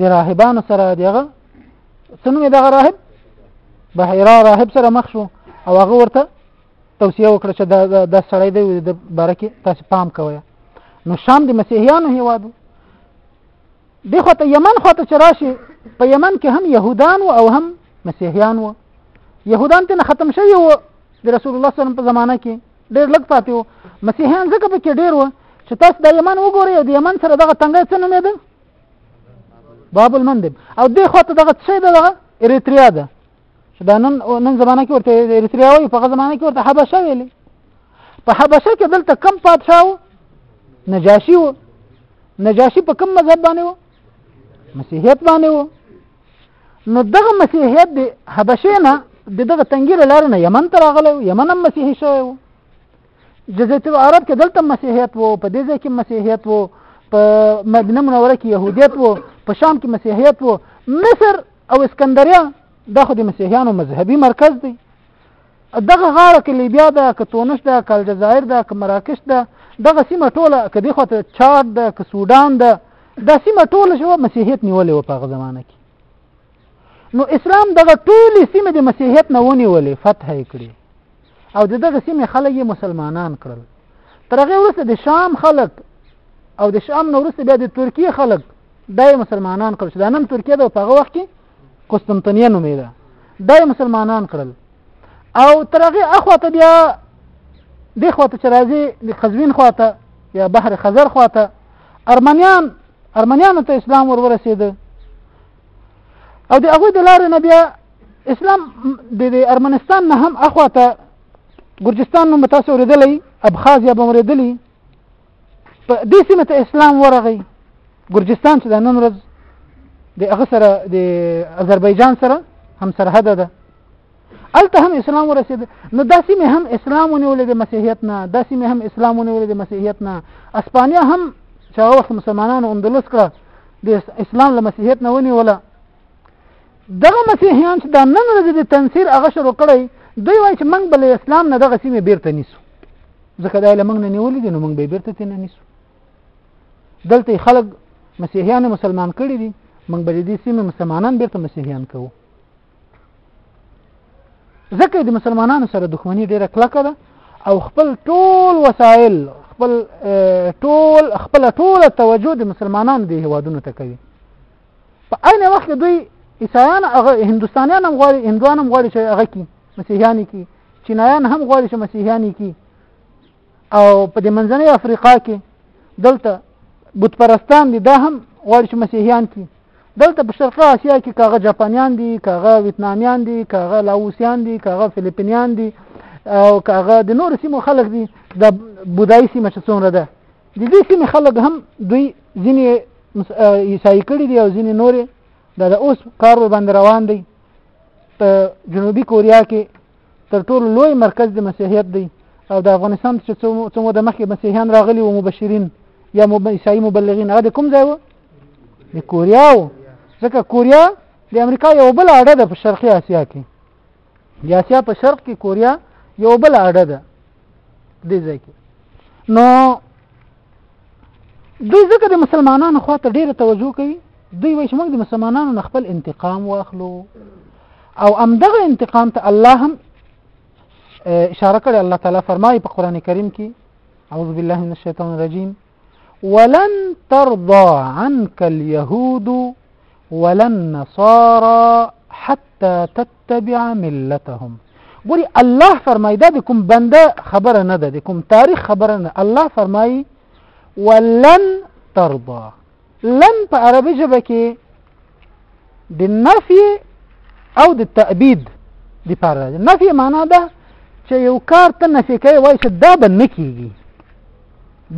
A: د راهبانو سره دغه څنګه دغه راهب بحیرا راهب سره مخ شو او هغه ورته توصیه وکړه چې دا د سړی دی د بارکه تاسو پام کوی نو شام د مسیحیانو هیوادو دی خو ته یمن خو ته چرشي په یمن کې هم يهودان او هم مسیحیان وو يهودان ته ختم شوی وو د رسول الله صلی الله علیه وسلم په زمانه کې ډېر لږ پاتې وو مسیحیان ځکه په کې ډېر وو چې تاسو د یمن وګورئ د یمن سره دغه تنګه څه نومې ده باب المندب او دی خو ته دغه څه ده دغه اریتریا ده چې دا نن نن زمانه کې ورته اریتریا وایي په هغه زمانه کې ورته حبشه ویلې په حبشه کې دلته کم پادشاه و نجاشي و نجاشي په کوم مذهب باندې و مسیحیت باندې و نو دغه مسیحیت د حبشه نه د دغه تنګیر لار نه یمن ته راغلی و یمن هم مسیحي شوی و جزیرة العرب کې دلته مسیحیت و په دې ځای کې مسیحیت و په مدینه منوره کې يهودیت وو په شام کې مسیحیت وو مصر او اسکندریه دا خو د مسیحیانو مذهبي مرکز دی دغه غاړه کې لیبیا ده که تونس ده که الجزایر ده که مراکش ده دغه سیمه ټوله که دی خو ته چاد ده که سودان ده دا سیمه ټوله شو مسیحیت نیولې و په هغه زمانه کې نو اسلام دغه ټولې سیمه د مسیحیت نه ونیولې فتح یې کړې او د دغه سیمې خلک یې مسلمانان کړل تر هغه وروسته د شام خلک او د شام نه وروسته بیا د ترکیې خلک دا مسلمانان کړل چې دا نن ترکیه ده په هغه وخت کې قسطنطنیه نومېده دا مسلمانان کړل او تر هغه اخواته بیا د خواته چې راځي د قزوین خواته یا بحر خزر خواته ارمنیان ارمنیانو ته اسلام ور ورسېده او د هغه د لارې نه بیا اسلام د ارمنستان نه هم اخواته ګرجستان نوم تاسو ورېدلې ابخازیا به ورېدلې په دې سیمه ته اسلام ورغی ګرجستان چې د نن ورځ د هغه سره د آذربایجان سره هم سرحد ده الته هم اسلام ورسید نو داسې مې هم اسلام ونیول د مسیحیت نه داسې مې هم اسلام ونیول د مسیحیت نه اسپانیا هم چې هغه وخت مسلمانانو اندلس کړه د اسلام له مسیحیت نه ونیوله دغه مسیحیان چې دا نن ورځ د تنصیر هغه شروع کړی دوی وایي چې موږ بل اسلام نه دغه سیمه بیرته نیسو ځکه دا له موږ نه نیولې دي نو موږ به بیرته تنه نیسو دلته خلک مسیحیان مسلمان کړي دي موږ به دې سیمه مسلمانان بیرته مسیحیان کوو ځکه د مسلمانانو سره دښمنی ډیره کلکه ده او خپل ټول وسایل خپل ټول خپل ټول توجه د مسلمانانو د هوادونو ته کوي په عین وخت دوی عیسایان هغه هندستانیان هم غواړي هندوان هم غواړي چې هغه کی مسیحیان کی چینایان هم غواړي چې مسیحیان کی او په دې منځنۍ افریقا کې دلته بت پرستان دي دا هم غواړي چې مسیحیان کی دلته په شرقي اسیا کې کاغه جاپانیان دي کاغه ویتنامیان دي کاغه لاوسیان دي کاغه فلیپینیان دي او کاغه د نور سیمو خلک دي د بودای سیمه چې څومره ده د دې سیمې خلک هم دوی ځینې عیسائی کړي دي او ځینې نورې دا د اوس کار باندې روان دی په جنوبي کوریا کې تر ټولو لوی مرکز د مسیحیت دی او د افغانستان چې څومره د مخکې مسیحیان راغلي او مبشرین یا عیسائی مبلغین هغه د کوم ځای و د کوریا و ځکه کوریا د امریکا یو بل اړه ده په شرقي اسیا کې د اسیا په شرق کې کوریا یو بل اړه ده دې ځای کې نو دوی ځکه د مسلمانانو خواته ډیره توجه کوي دوی وایي چې موږ د مسلمانانو نه خپل انتقام واخلو او همدغه انتقام ته الله هم اشاره کړې الله تعالی فرمایي په قران کریم کې اعوذ بالله من الشیطان الرجیم ولن ترضى عنك اليهود ولا النصارى حتى تتبع تبع ملتهم ګوري الله فرمایي دا د کوم بنده خبره نه ده د کوم تاریخ خبره نه الله فرمایي ولن ترضى لن په عربي ژبه کې د نفي او د تأبید د پاره ده نفي معنا ده چې یو کار ته نفي کوي وایي چې دا به نه کیږي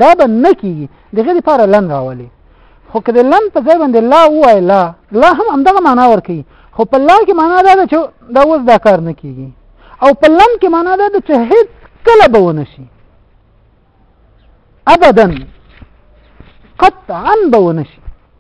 A: دا به نه کیږي دغه لپاره لن راولي خو که د لن په ځای باندې لا وای لا لا هم همدغه معنا ورکي خو په لا کې معنا دا ده چې دا اوس دا کار نه کیږي او په لن کې معنا دا ده چې هیڅ کله به ونه شي ابدا قطعا به ونه شي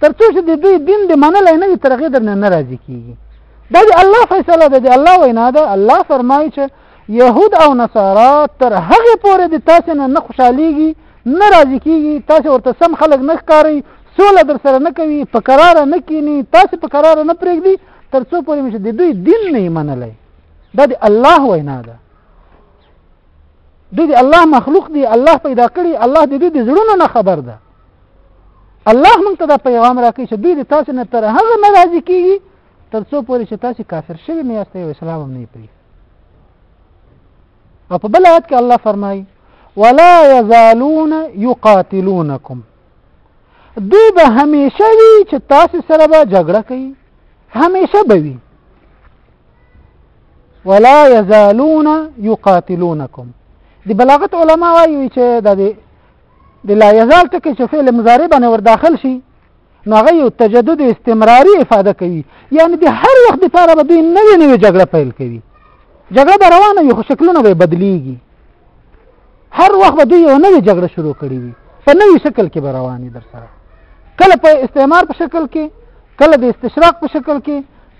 A: تر څو چې د دوی دین د منلای نه وي تر هغې درنه نه راضي کېږي دا د الله فیصله ده د الله وینا ده الله فرمایي چې یهود او نصارا تر هغې پورې د تاسې نه نه خوشحالېږي نه راضي کېږي تاسې ورته سم خلک نه ښکارئ سوله در سره نه کوي په کراره نه کینی تاسې په کراره نه پرېږدي تر څو پورې مې چې د دوی دین نه یې منلی دا د الله وینا ده دوی د الله مخلوق دی الله پیدا کړي الله د دوی د زړونو نه خبر ده الله موږ ته دا پیغام راکړي چې دوی د تاسو نه تر هغه نه راضي کیږي تر څو پورې چې تاسو کافر شوي نه یاست او اسلام هم نه پری او په بل آیت کې الله فرمایي ولا يزالون يقاتلونكم دوی به همیشه وي چې تاسو سره به جګړه کوي همیشه به وي ولا يزالون يقاتلونكم دی بلاغت علما وایي چې د د لا یزال ټکی چې فعل مضارع باندې ور داخل شي نو هغه یو تجدد استمراري افاده کوي یعنی د هر وخت لپاره به دوی نوې نوې جګړه پیل کوي جګړه به روانه وي خو شکلونه به بدلیږي هر وخت به دوی یو نوې جګړه شروع کړي وي په نوې شکل کې به رواني در سره کله په استعمار په شکل کې کله د استشراق په شکل کې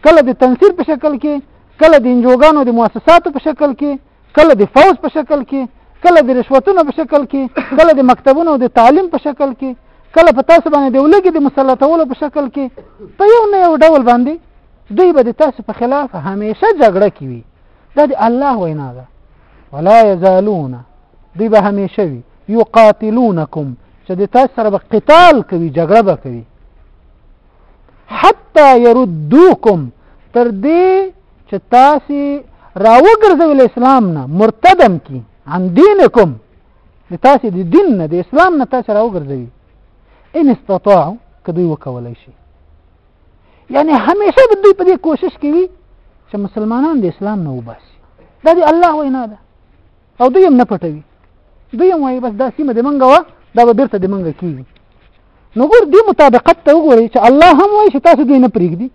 A: کله د تنصیر په شکل کې کله د انجوګانو د مؤسساتو په شکل کې کله د فوز په شکل کې کله د رشوتونو په شکل کې کله د مکتبونو د تعلیم په شکل کې کله په تاسو باندې د ولګي د مسلطولو په شکل کې په یو نه یو ډول باندې دوی به د تاسو په خلاف همیشه جګړه کوي دا د الله وینا ده ولا یزالون دوی به همیشه وي یقاتلونکم چې د تاسو سره به قتال کوي جګړه به کوي حتی يردوکم تر دې چې تاسو راوګرځول اسلام نه مرتدم کی عن دینکم چې تاسو د دین نه د اسلام نه تاسو راوګرځوي ان استطاعوا کدی وکولای شي یعنی همیشه به دوی په دې کوشش کوي چې مسلمانان د اسلام نه وباسي دا دی الله وینا ده او دوی هم نه پټوي دوی هم وایي بس دا سیمه د منګه وه دا به بیرته د منګه کیږي نو ګور دې مطابقت ته وګورئ چې الله هم وایي چې تاسو دوی نه پرېږدي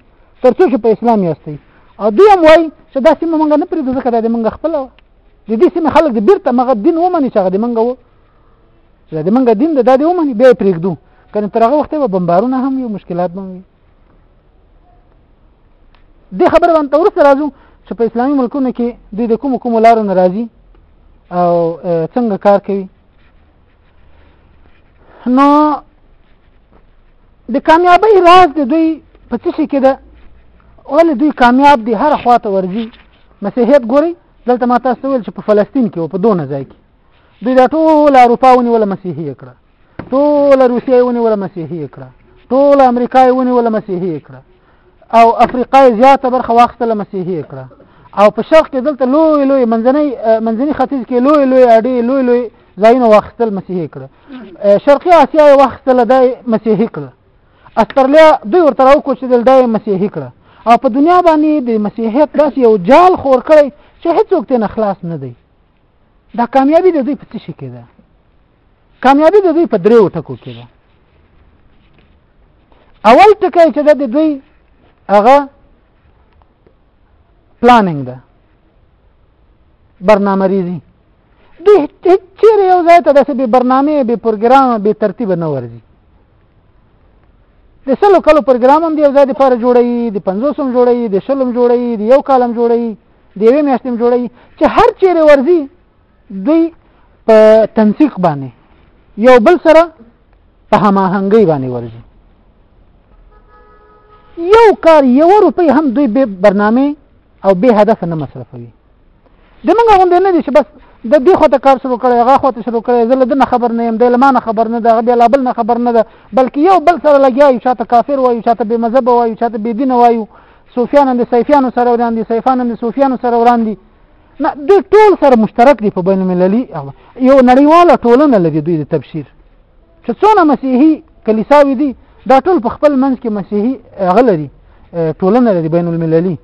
A: تر څو چې په اسلام یاستئ او دوی هم وایي چې دا سیمه مونږ نه پرېږدو ځکه دا د مونږ خپله وه د دې سیمې خلک د بیرته مغه دین ومني چې هغه د مونږ وو چې د مونږ دین د دا دی ومني بیا پرېږدو کنه تر هغه وخته به بمبارونه هم یو مشکلات به وي د خبر باندې ورسره راځو چې په اسلامي ملکونو کې د کوم کوم لارو ناراضي او څنګه کار کوي نو د کامیابی راز د دوی په څه شي کې ده ولې دوی کامیاب دي هر خواته ورځي مسیحیت ګوري دلته ما تاسو ویل چې په فلسطین کې او په دونه ځای کې دوی دا ټول اروپا ونیوله مسیحي کړه ټول روسیه ونیوله مسیحي کړه ټول امریکا ونیوله مسیحي کړه او افریقا زیاته برخه واخستله مسیحي کړه او په شرق کې دلته لوی لوی منځنۍ منځنۍ ختیځ کې لوی لوی اډې لوی لوی ځایونه واخیستل مسیحي کړه شرقي اسیا یې واخیستله دا یې مسیحي کړه استرلیا دوی ورته راوکوچېدل دا یې مسیحي کړه او په دنیا باندې د مسیحیت داسې یو جال خور کړی چې هیڅوک ترې نه خلاص نه دی دا کامیابي د دوی په څه شي کې ده کامیابي د دوی په درېو ټکو کې ده اول ټکی چې د دوی هغه پلاننګ ده برنامه ریزي دوی هیڅ چیرې یو ځای ته داسې بې برنامې بې پروګرامه بې ترتیبه نه ورځي د سلو کلو پروګرام هم د یو ځای دپاره جوړوي د پنځوس هم جوړوي د شل هم جوړوي د یو کال هم جوړوي د یوې میاشتې هم جوړوي چې هر چیرې ورځي دوی په تنسیق باندې یو بل سره په هماهنګۍ باندې ورځي یو کار یو روپۍ هم دوی به برنامه او به هدف نه مصرفوي د موږ غونډه نه دي چې بس د دې خو ته کار شروع کړي هغه خو ته شروع کړي زه له دې خبر نه يم د لمانه خبر نه ده بیا لابل نه خبر نه ده بلکې یو بل سره لګیا یو شاته کافر وایو شاته به مذهب وایو شاته به دین وایو صوفیان اند سیفیان سره وران دي سیفان اند صوفیان سره وران دي نه د ټول سره مشترک دي په بین المللي یو نړیواله ټولنه لګي دوی د تبشیر چې څونه مسیحي کلیساوي دي دا ټول په خپل منځ کې مسیحي غلري ټولنه لري بین المللي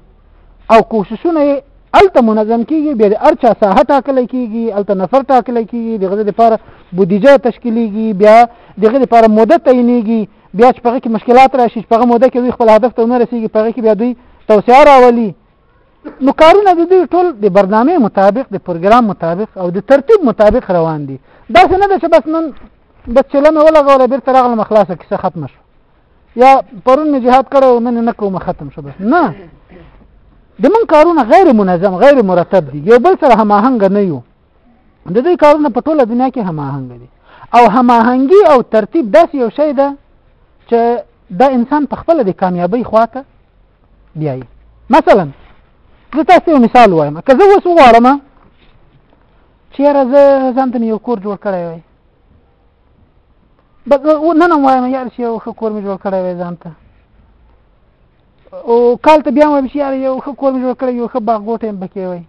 A: او کوششونه یې الته منظم کیږي بیا د ارچا ساحه ټاکل کیږي الته نفر ټاکل کیږي د غزې لپاره بودیجه تشکیلیږي بیا د غزې لپاره موده تعینېږي بیا چې پغه کې مشکلات راشي چې پغه موده کې دوی خپل هدف ته نه رسیږي پغه کې بیا دوی توسعه راولي نو کارونه د دوی ټول د برنامه مطابق د پروګرام مطابق او د ترتیب مطابق روان دي دا څه نه ده چې بس نن د چلمه ولا غوړه بیرته راغلم خلاصه کیسه ختم شو یا پرون می جهاد کړو نن نه کوم ختم شو بس نه د من کارونه غیر منظم غیر مرتب دي یو بل سره هماهنګ نه یو د دې کارونه په ټوله دنیا کې هماهنګ دي او هماهنګي او ترتیب داسې یو شی ده چې دا انسان په خپل د کامیابی خواته بیایي مثلا زه تاسو یو مثال وایم که زه اوس وغواړم چیرې زه ځان ته یو کور جوړ کړی وای بس نن وایم یار چې یو ښه کور مې جوړ کړی وای ځان ته او کال ته بیا وایم چې یار یو ښه کور مې جوړ کړی یو ښه باغ ګوټه مې بکې وای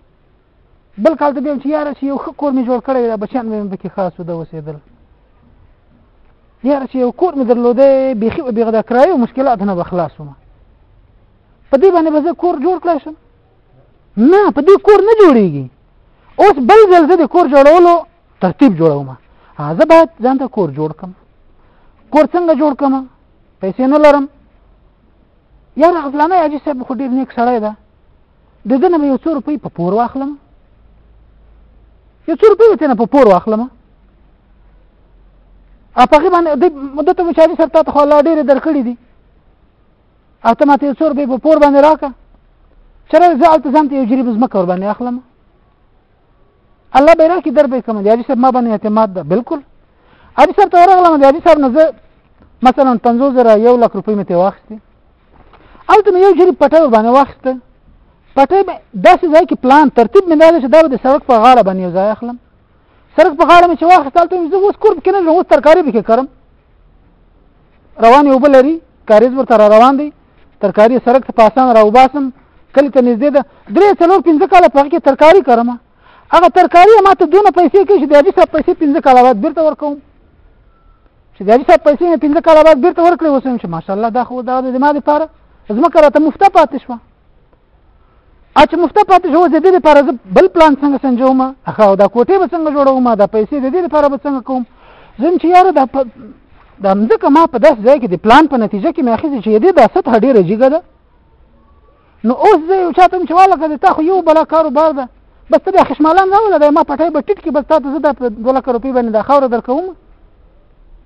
A: بل کال ته بیم چې یاره چې یو ښه کور مې جوړ کړی دا بچیان مې پکې خاص وده اوسېدل یاره چې یو کور مې درلودی بیخي به بېغه د کرایو مشکلات نه به خلاص وم په دې باندې به زه کور جوړ کړی شم نه په دې کور نه جوړېږي اوس بل ځل زه د کور جوړولو ترتیب جوړوم زه باید ځان ته کور جوړ کړم کور څنګه جوړ کړم پیسې نه لرم یاره غزلانه حاجي صاحب خو ډېر نیک سړی ده د دې نه به یو څو روپۍ په پور واخلم یو څو روپۍ به ترېنه په پور واخلم او په هغې باندې دوی ده ته مشاري صاحب تا ته خو الله ډېرې درکړي دي او ته ما ته یو څو روپۍ په پور باندې راکړه چېرې زه هلته ځان ته یو جریب ځمکه ور باندې اخلم الله به یې راکړي در به یې کوم د حاجي صاحب ما باندې اعتماد ده بلکل حاجي صاحب ته ورغلم د حاجي صاحب نه زه مثلا پنځوس زره یو لک روپۍ مې ترې واخېستې الته مې یو جری پټه باندې وخت پټه داسې ځای کې پلان ترتیب مې داله چې دا د سړک په غاړه باندې ځای اخلم سړک په غاړه مې چې وخت الته مې زه اوس کور کې نه لرم اوس ترکاري به کرم روان یو بل لري کاریز ورته را روان دی ترکاري سړک ته پاسان را وباسم کله ته نږدې ده درې څلور پنځه کاله په کې ترکاري کرم هغه ترکاری ما ته دونه پیسې کې چې د حاجي صاحب پیسې پنځه کاله بعد بیرته ورکوم چې د حاجي صاحب پیسې مې پنځه کاله بعد بیرته ورکړې اوس چې ماشاءالله دا خو دا د ما لپاره ځمکه راته مفته پاتې شوه ا چې مفته پاتې شوه د دې لپاره بل پلان څنګه سنجوم هغه دا کوټې به څنګه جوړوم دا پیسې د دې لپاره به څنګه کوم زم چې یاره دا د مځکه ما په داس ځای کې د پلان په نتیجه کې مې اخیستې چې دې دا سطح ډېره جګه ده نو اوس زه یو چاته چې والا کړه تا خو یو بلا کاروبار ده بس ته خشمالان راول دا ما پټه به ټټ کې بس تاسو زه د 2 لک روپۍ باندې دا خاور درکوم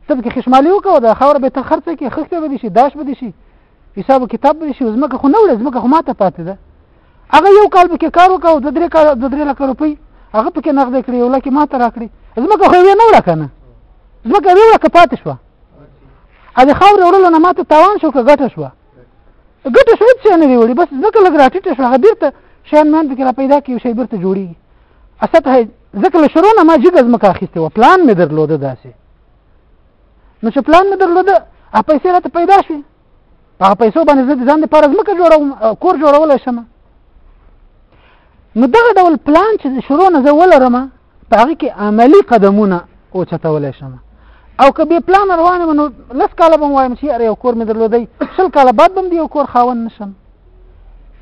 A: ته به خشمالي وکړه دا خاور به ته خرڅ کې خخته به شي داش به شي حساب کتاب به شي زمکه خو نه وړه زمکه خو ماته پاتې ده هغه یو کال به کې کار وکاو د درې کال د درې لک روپۍ هغه پکې نقد کړی یو لکه ماته راکړي زمکه خو یې نه وړه کنه زمکه یې وړه کپات شو ا دې خاور وړلو نه ماته تاوان شو که ګټه شو ګټه شاید څه نه دی وړي بس ځکه لګ راټیټ شو هغه بیرته شان مان پکې را پیدا کیو شی بیرته جوړي استه ځکه له شروع نه ما جګ از مکه اخیسته و پلان مې درلود داسې نو چې پلان مې درلود ا پیسې راته پیدا شي هغه پیسو باندې زه ځان د پرز مکه جوړوم کور جوړول شم نو دغه ډول پلان چې د شروع نه زه ولرم په هغه کې عملی قدمونه او چتولای شم او که به پلان روان منو لس کاله بم وایم چې یاره یو کور مې درلودی شل کاله بعد بم دی یو کور خاون نشم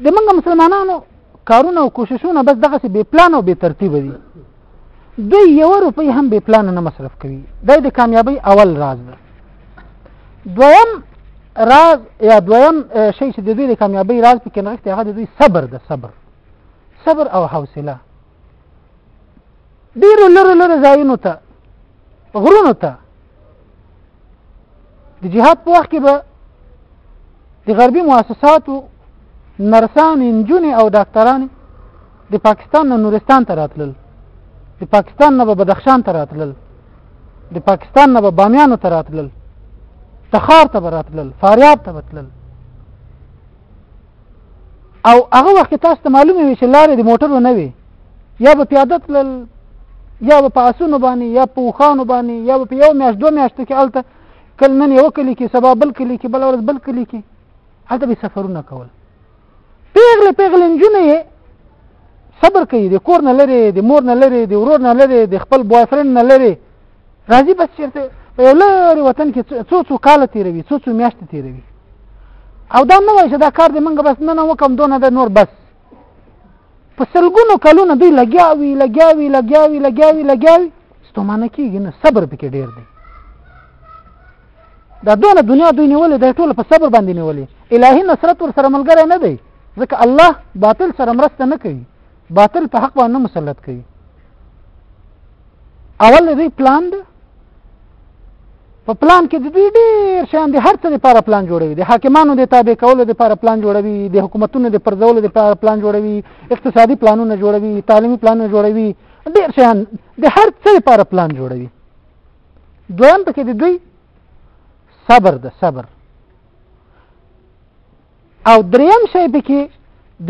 A: د موږ مسلمانانو کارونه او کوششونه بس دغه څه به پلان او به ترتیب دي دوی یو روپۍ هم به پلان نه مصرف کوي دا د کامیابی اول راز ده دویم راز یا دویم شی چې د دوی د کامیابی راز پکې نغښتې هغه د دوی صبر ده صبر صبر او حوصله ډیرو لرو لرو ځایونو ته غرونو ته د جهاد په وخت کې به د غربي مؤسساتو نرسان انجونې او ډاکترانې د پاکستان نه نورستان ته راتلل د پاکستان نه به بدخشان ته راتلل د پاکستان نه به بامیانو ته راتلل تخار ته به راتلل فاریاب ته به تلل او هغه وخت تاسو ته معلومه وي چې لارې د موټرو نه وي یا به پیاده تلل یا به په اسونو باندې یا په وخانو باندې یا به په یو میاشت دوه میاشتو کې هلته کل نن یو کلي کې سبا بل کلي کې بل ورځ بل کلي کې هلته به سفرونه کول پیغله پیغله نجونه یې صبر کوي د کور نه لري د مور نه لري د ورور نه لري د خپل بوایفرند نه لري راځي بس چیرته په یو لري وطن کې څو څو کال تیروي څو څو میاشتې تیروي او دا نه وایي چې دا کار دې منګه بس نه نه وکم دونه د نور بس په سلګونو کلونه دوی لګیا وي لګیا وي لګیا وي لګیا وي لګیا وي ستومانه کېږي نه صبر پکې ډېر دی دا دونه دنیا دوی نیولې د ټول په صبر باندې نیولې الهي نصرت ور سره ملګری نه دی ځکه الله باطل سره مرسته نه کوي باطل په حق باندې مسلط کوي اول د دوی پلان ده په پلان کې د دوی ډېر شیان دي هر څه لپاره پلان جوړوي د حاکمانو د تابع کولو لپاره پلان جوړوي د حکومتونو د پرځولو لپاره پلان جوړوي اقتصادي پلانونه جوړوي تعلیمي پلانونه جوړوي ډېر شیان د هر څه لپاره پلان جوړوي دویم پکې د دوی صبر ده صبر او دریم شی به کې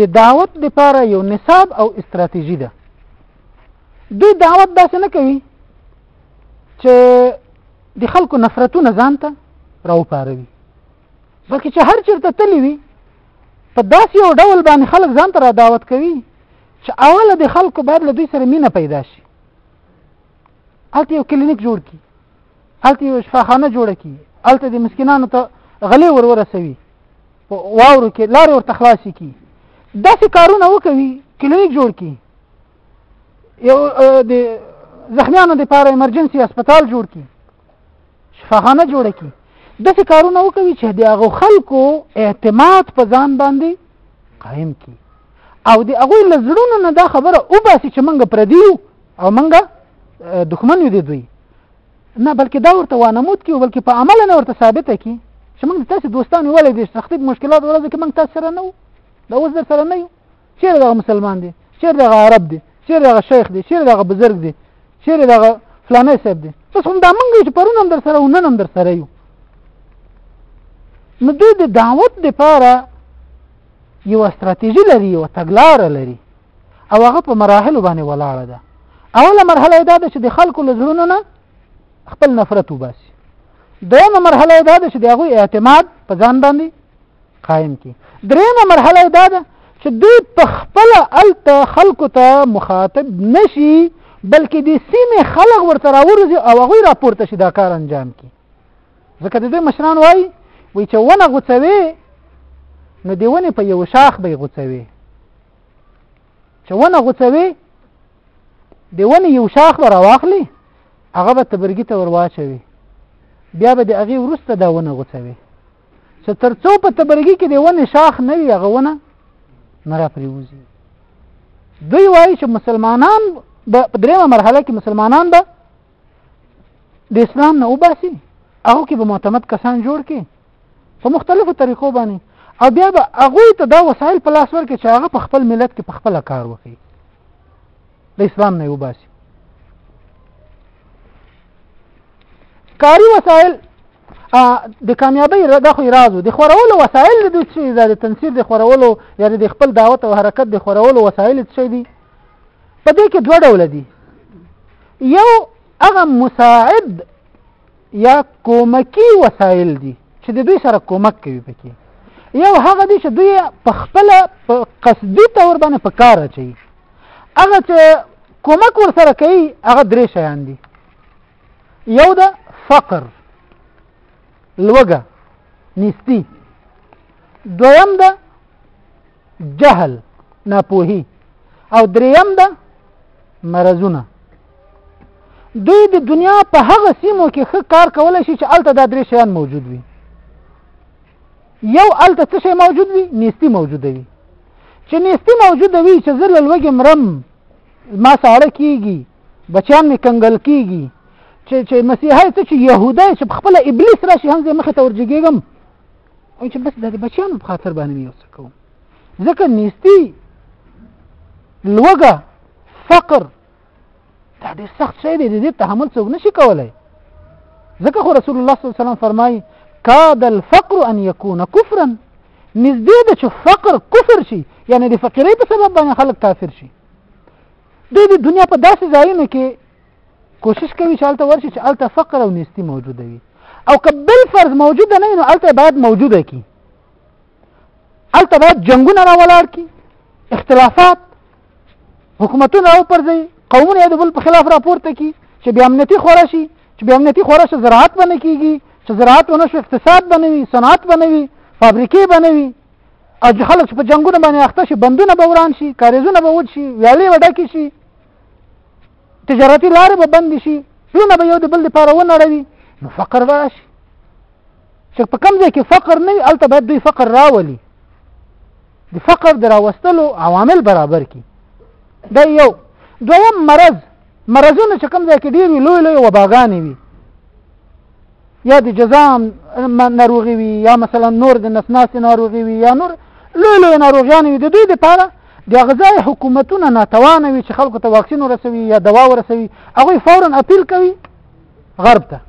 A: د دعوت لپاره یو نصاب او استراتیژي ده دوی دعوت داسې نه کوي چې د خلکو نفرتونه ځان ته راوپاروي بلکې چې هر چیرته تللی وي په داسې یو ډول باندې خلک ځان ته را دعوت کوي چې اوله د خلکو باید له دوی سره مینه پیدا شي هلته یو کلینیک جوړ کړي هلته یو شفاخانه جوړه کی هلته د مسکینانو ته غلې ورورسوي واورو کې لارې ورته خلاصې کی داسې کارونه وکوي کلینیک جوړ کی یو د زخمیانو لپاره ایمرجنسي هسپتال جوړ کی شفاخانه جوړ کی داسې کارونه وکوي چې د هغو خلکو اعتماد په ځان باندې قائم کی او د هغوی له زړونو نه دا خبره وباسي چې موږ پردي یو او منګه دښمن یو دی دوی نه بلکې دا ورته وانمود کی بلکې په عمل نه ورته ثابته کی چې موږ تاسو دوستان ولې دي سختي مشکلات ورځ کې موږ تاسو سره نه وو دا اوس در سره نه یو چیرې دا مسلمان دي چیرې دا عرب دي چیرې دا شیخ دي چیرې دا بزرګ دي چیرې دا فلانه صاحب دي بس هم دا موږ چې پرون هم در سره ونن هم در سره یو نو دوی د دعوت لپاره یو ستراتیژي لري یو تګلار لري او هغه په مراحل باندې ولاړه ده اوله مرحله دا ده چې د خلکو له زړونو نه خپل نفرت وباسي دویمه مرحله دا ده چې د هغوی اعتماد په ځان باندې قایم کړي درېیمه مرحله دا ده چې دوی په خپل الته خلکو ته مخاطب نشي بلکې د سیمې خلک ورته راورځي او هغوی راپورته شي دا کار انجام کړي ځکه د دوی مشران وایي وایي چې ونه غوڅوي نو د ونې په یو شاخ به یې غوڅوي چې ونه غوڅوي د ونې یو شاخ به راواخلي هغه به تبرګي ته ورواچوي بیا به د هغې وروسته دا ونه غوڅوي چې تر څو په تبرګي کې د ونې شاخ نه وي هغه ونه نه را پرېوځي دوی وایي چې مسلمانان به په درېیمه مرحله کې مسلمانان به د اسلام نه وباسي هغو کې به معتمد کسان جوړ کړي په مختلفو طریقو باندې او بیا به هغه ته دا وسایل په لاس ورکړي چې هغه په خپل ملت کې په خپل کار وکړي د اسلام نه وباسي کاری وسایل د کامیابی د خو رازو د خورولو وسایل د دوی چې د تنسیر د خورولو یا د خپل دعوت او حرکت د خورولو وسایل څه دي په دې کې دوه ډول دي یو هغه مساعد یا کومکی وسایل دي چې د دوی سره کومک کوي پکې یو هغه دي چې دوی په خپل قصدي تور باندې په کار اچي هغه چې کومک ور سره کوي هغه درې شیان دي یو د فقر لوګه نیستی دویم د جهل ناپوهي او دریم ده مرزونه دوی د دنیا په هغه سیمو کې ښه کار کولای شي چې الته دا درې شیان موجود وي یو الته څه شی موجود وي نیستی موجود وي چې نیستی موجود وي چې زه له لوږې مرم ما ساړه کیږي بچیان مې کنګل کیږي چې چې مسیحای ته چې يهودای چې خپل ابلیس راشي هم زه مخه تورجګیږم او چې بس د بچیانو په خاطر باندې یو څه کوم ځکه نیستی لوګه فقر دا ډېر سخت شی دی دې تحمل څوک نشي کولای ځکه خو رسول الله صلی الله علیه وسلم فرمایي کاد الفقر ان يكون كفرا نږدې ده چې فقر کفر شي یعنی د فقیرۍ په سبب باندې خلک کافر شي د دنیا په داسې ځایونو کې کوشش کوي چې هلته ورشي چې هلته فقر او نیستی موجوده وي او که بل فرض موجوده نه وي نو هلته باید موجوده کړي هلته باید جنګونه راولاړ کړي اختلافات حکومتونه راوپرځوي قومونه یې د بل په خلاف راپورته کړي چې بې امنیتي خوره شي چې بې امنیتي خوره شي زراعت به نه کېږي چې زراعت ونه شو اقتصاد به نه وي صنعت به نه وي فابریکې به نه وي او چې خلک په جنګونو باندې اخته شي بندونه به وران شي کاریزونه به وچ شي ویالې به ډکې شي تجارتي لارې به بندې شي زړونه به یو د بل لپاره ونړوي نو فقر به راشي چې په کوم ځای کې فقر نه وي هلته باید دوی فقر راولي د فقر د راوستلو عوامل برابر کړي دا یو دویم مرض مرضونه چې کوم ځای کې ډېر وي لوی لوی وباګانې وي یا د جزام ناروغي وي یا مثلا نور د نسناس ناروغي وي یا نور لوی لوی ناروغیان وي د دوی لپاره د غذای حکومتونه ناتوان وي چې خلکو ته واکسین ورسوي یا دوا ورسوي هغه فورا اپیل کوي غرب ته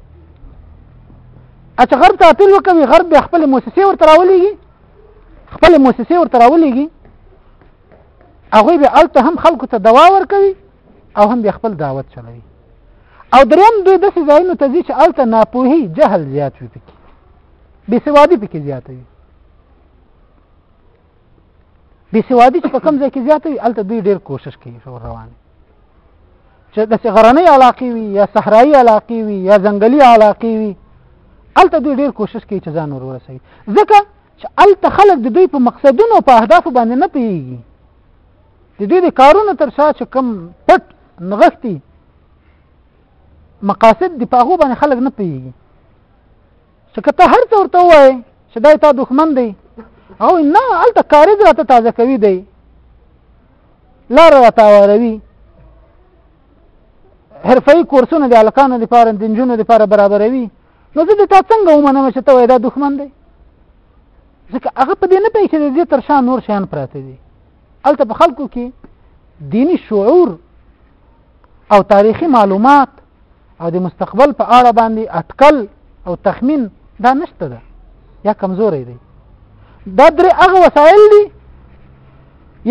A: اته غرب ته اپیل وکوي غرب به خپل موسسه ورته راولېږي خپل موسسه ورته راولېږي هغه به الته هم خلکو ته دوا ورکوي او هم بیا خپل دعوت چلوي او دریم دوی داسې ځایونو ته ځي چې هلته ناپوهي جهل زیات وي پکې بېسوادي پکې زیاته وي بېسوادي چې په کوم ځای کې زیاته وي هلته دوی ډېر کوشش کوي شور روان چې داسې غرنۍ علاقې وي یا صحرایي علاقې وي یا ځنګلي علاقې وي هلته دوی ډېر کوشش کوي چې ځان ور ورسوي ځکه چې هلته خلک د دوی په مقصدونو او په اهدافو باندې نه پوهېږي د دوی د کارونو تر شا چې کوم پټ نغښتي مقاصد دی په هغه باندې خلک نه پیږي چې کته هر څور ته وای چې دای تا دښمن دی او نه الته کارج راته تازه کوي دی لار راته وروي حرفي کورسونه د الکانو لپاره د جنونو لپاره برابروي نو زه د تا څنګه ومنم چې ته وای دا دښمن دی ځکه هغه په دې نه پوهېږي چې د تر شا نور شیان پراته دي هلته په خلکو کې دیني شعور او تاریخي معلومات او د مستقبل په اړه باندې اټکل او تخمین دا نشته ده یا کمزورې دی دا درې هغه وسایل دي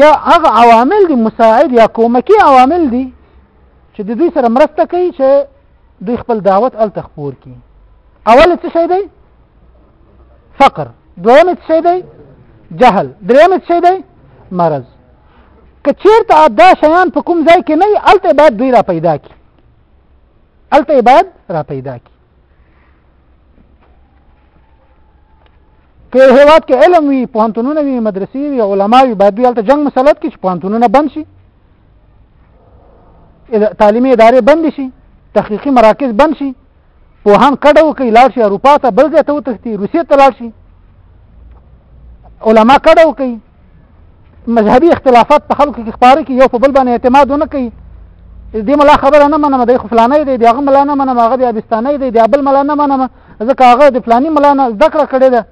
A: یا هغه عوامل دي مساعد یا کومکی عوامل دي چې د دوی سره مرسته کوي چې دوی خپل دعوت ال تخپور کی اول څه شي دی فقر دویم څه شي دی جهل دریم څه شي دی مرض کچیرته دا شیان په کوم ځای کې نه الته بعد دوی را پیدا کی الته بعد را پیدا کی که هیواد کې علم وي پوهنتونونه وي مدرسې وي علما وي باید دوی الته جنگ مسلط کې چې پوهنتونونه بند شي تعلیمي ادارې بند شي تحقیقي مراکز بند شي پوهان کډه وکړي لاړ شي اروپا ته بل ځای ته وتښتي روسیې ته لاړ شي علما کډه وکړي مذهبي اختلافات په خلکو کې خپاره کړي یو په بل باندې اعتماد ونه کوي دې ملا خبره نه منم د فلانه دی دغه ملا نه منم هغه د ابستانه دی د بل ملا نه منم ځکه هغه د فلاني ملا نه ذکر کړی ده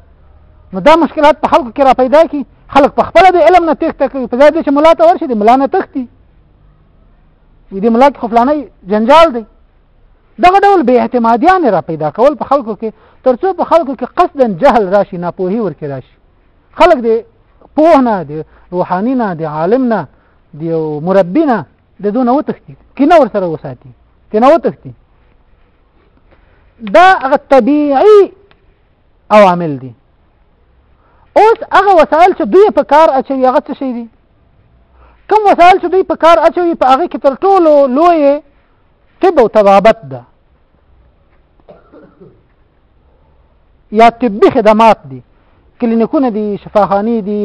A: نو دا مشکلات په خلکو کې را پیدا کی خلک په خپل د علم نه تخته کوي په ځای چې ملا ته ورشي د ملا نه تختی وي د ملا کې خپلانه جنجال دی دغه ډول به اعتمادیان را پیدا کول په خلکو کې ترڅو په خلکو کې قصدا جهل راشي ناپوهي ورکې راشي خلک دی پوه نه دی روحاني نه دی عالم نه دی مربي نه د دونه وتختی کینه ور سره وساتي کینه وتختی دا هغه طبيعي عوامل دي اوس هغه وسایل چې دوی په کار اچوي هغه څه شي دي کوم وسایل چې دوی په کار اچوي په هغه کې تر ټولو لوی طب او طبابت ده یا طبي خدمات دي کلینیکونه دي شفاخانې دي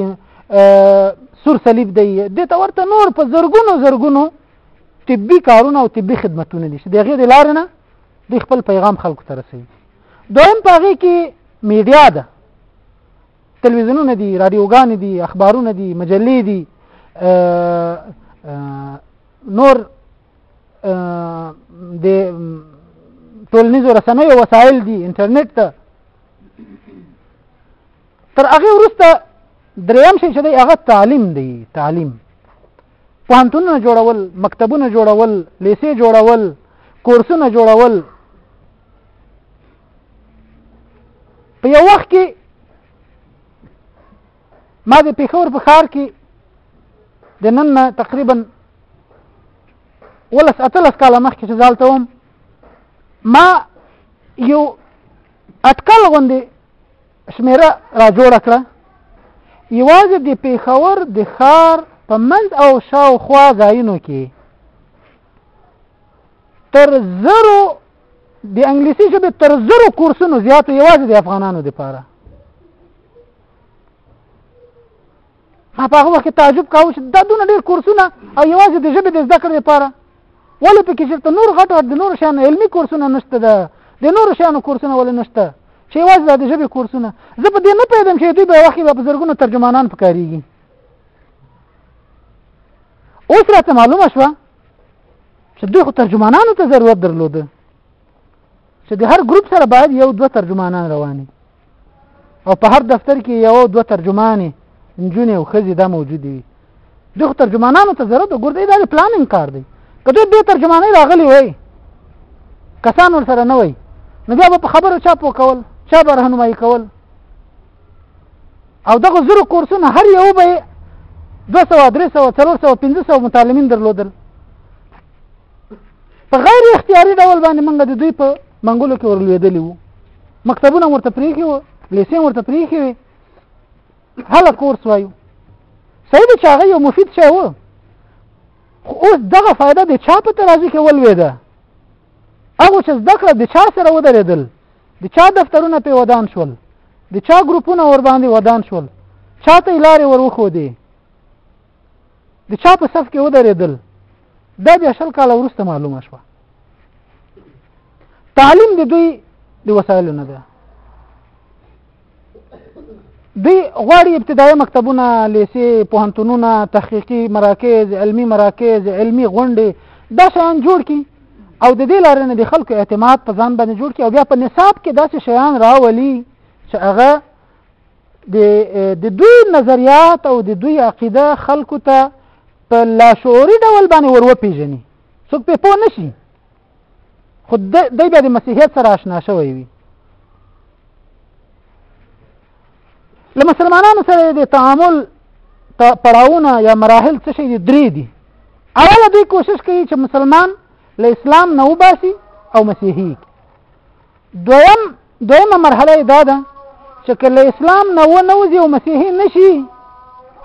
A: سور صلیب دی د ته ورته نور په زرګونو زرګونو طبي کارونه او طبي خدمتونه دي چې دغه د لارې نه د خپل پیغام خلکو ته رسوي دویم په هغې کې میډیا ده تلویزیونونه دي رادیوګانې دي اخبارونه دي مجلې دي نور د ټولنیزو رسنیو وسایل دي انټرنیټ ته تر هغه وروسته دریم شي چې هغه تعلیم دی تعلیم پوهنتونونه جوړول مکتبونه جوړول لیسې جوړول کورسونه جوړول په یو وخت کې ما د پیښور په ښار کې د نن نه تقریبا ولس اتلس کاله مخکې چې ځالته وم ما یو اټکل غوندې شمیره را جوړه کړه یوازې د پیښور د ښار په منځ او شاوخوا ځایونو کې تر زرو د انګلیسي ژبې تر زرو کورسونو زیات یوازې د افغانانو لپاره ما په هغه وخت تعجب کاوه چې دا دونه ډېر کورسونه او یوازې د ژبې د زده کړې لپاره ولې پکې چېرته نور غټ غټ د نورو شیانو علمي کورسونه نشته ده د نورو شیانو کورسونه ولې نشته چې یوازې د ژبې کورسونه زه په دې نه پوهېدم چې دوی به وخت به په زرګونو ترجمانان پکارېږي اوس راته معلومه شوه چې دوی خو ترجمانانو ته ضرورت درلوده چې د هر ګروپ سره باید یو دوه ترجمانان رواني او په هر دفتر کې یو دوه ترجمانې نجونې او ښځې دا موجودې وي دوی خو ترجمانانو ته ضرورت وګورئ دا د پلانینګ کار دی که دوی بې ترجمانۍ راغلي وای کسان ورسره نه وای نو بیا به په خبرو چا پوه کول چا به رهنمایي کول او دغه زرو کورسونه هر یو به 200 300 400 500 متعلمین درلودل په غیر اختیاري ډول باندې موږ د دوی په منګولو کې ورلوېدلې وو مکتبونه ورته پریخي وو لیسې ورته پریخي وي هله کورس وایو صحیح دی چې هغه یو مفید شی و خو اوس دغه فایده د چا په ترازی کې ولوېده هغه چې زده کړه د چا سره ودرېدل د چا دفترونه په ودان شول د چا ګروپونه ور باندې ودان شول چاته لارې ور وخو دي د چا په صف کې ودرېدل دا بیا شل کاله وروسته معلومه شوه تعلیم د دوی د وسایلو نه ده دی غواړي ابتدایي مکتبونه لیسې پوهنتونونه تحقیقي مراکز علمي مراکز علمي غونډې دا شیان جوړ کړي او د دې لارې نه د خلکو اعتماد په ځان باندې جوړ کړي او بیا په نصاب کې داسې شیان راولي چې هغه د دوی نظریات او د دوی عقیده خلکو ته په لاشعوري ډول باندې وروپیژني څوک په پوه نشي خو دی بیا د مسیحیت سره آشنا شوی وي له مسلمانانو سره د تعامل پړاوونه یا مراحل څه شي درې دي اوله دوی کوشش کوي چې مسلمان له اسلام نه وباسي او مسیحي دویم دویمه مرحله دا ده چې کله اسلام نه و نه وځي او مسیحي نشي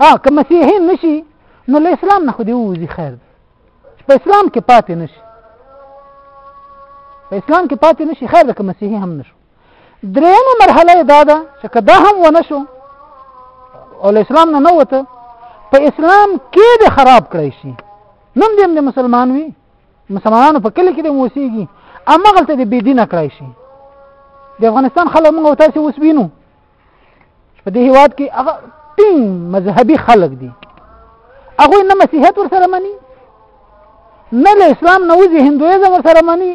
A: ها که مسیحي نشي نو له اسلام نه خو دی وځي خیر په اسلام کې پاتې نشي په اسلام کې پاتې نشي خیر ده که مسیحي هم نشو درېیمه مرحله یې دا ده چې که دا هم ونه شو او له اسلام نه نه وته په اسلام کې د خراب کړی شي نن دې هم د مسلمان وي مسلمانانو په کلي کې د موسیږي امغلته د بې دینه کړی شي د افغانستان خلک موږ تاسو وسبینو په دې هیواد کې هغه ټینګ مذهبي خلک دي هغه نه مسیحیت ورسره مني نه له اسلام نه وځي هندویزم ورسره مني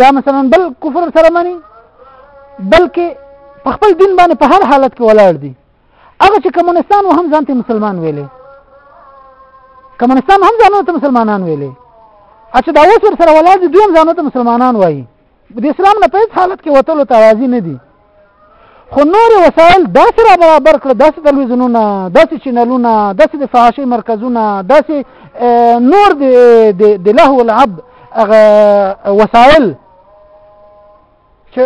A: یا مثلا بل کفر ورسره مني بلکې په خپل دین باندې په هر حالت کې ولاړ دي هغه چې کمونستان هم ځان ته مسلمان ویلې کمونستان هم ځانو ته مسلمانان ویلې اچھا دا اوس ور سره ولاړ دي دوی هم ځانو ته مسلمانان وایي د اسلام نه په هیڅ حالت کې وتلو ته راضي نه دي خو نور وسایل داسې را برابر کړل داسې تلویزیونونه داسې چینلونه داسې د فحاشۍ مرکزونه داسې نور د لهو العب هغه وسایل چې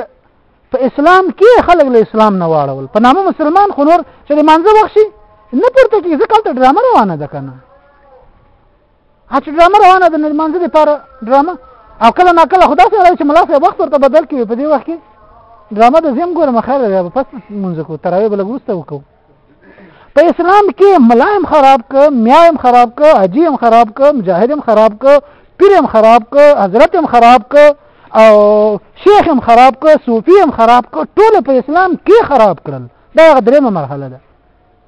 A: په اسلام کې خلک له اسلام نه واړول په نامه مسلمان خو نور چې د مانځه وخت شي نه پورته کېږي ځکه هلته ډرامه روانه ده که نه اته ډرامه روانه ده نرمانځه لپاره ډرامه او کله نا کله خدا سره چې ملا صاحب وخت ورته بدل کړي په دې وخت کې ډرامه د زم ګورم خیر دی په پس مونږ کو تراوی بل ګوسته وکړو په اسلام کې ملایم خراب ک میایم خراب ک اجیم خراب ک مجاهدم خراب ک پیرم خراب ک حضرتم خراب ک او شیخم خراب ک صوفیم خراب ک ټول په اسلام کې خراب کړل دا درېمه مرحله ده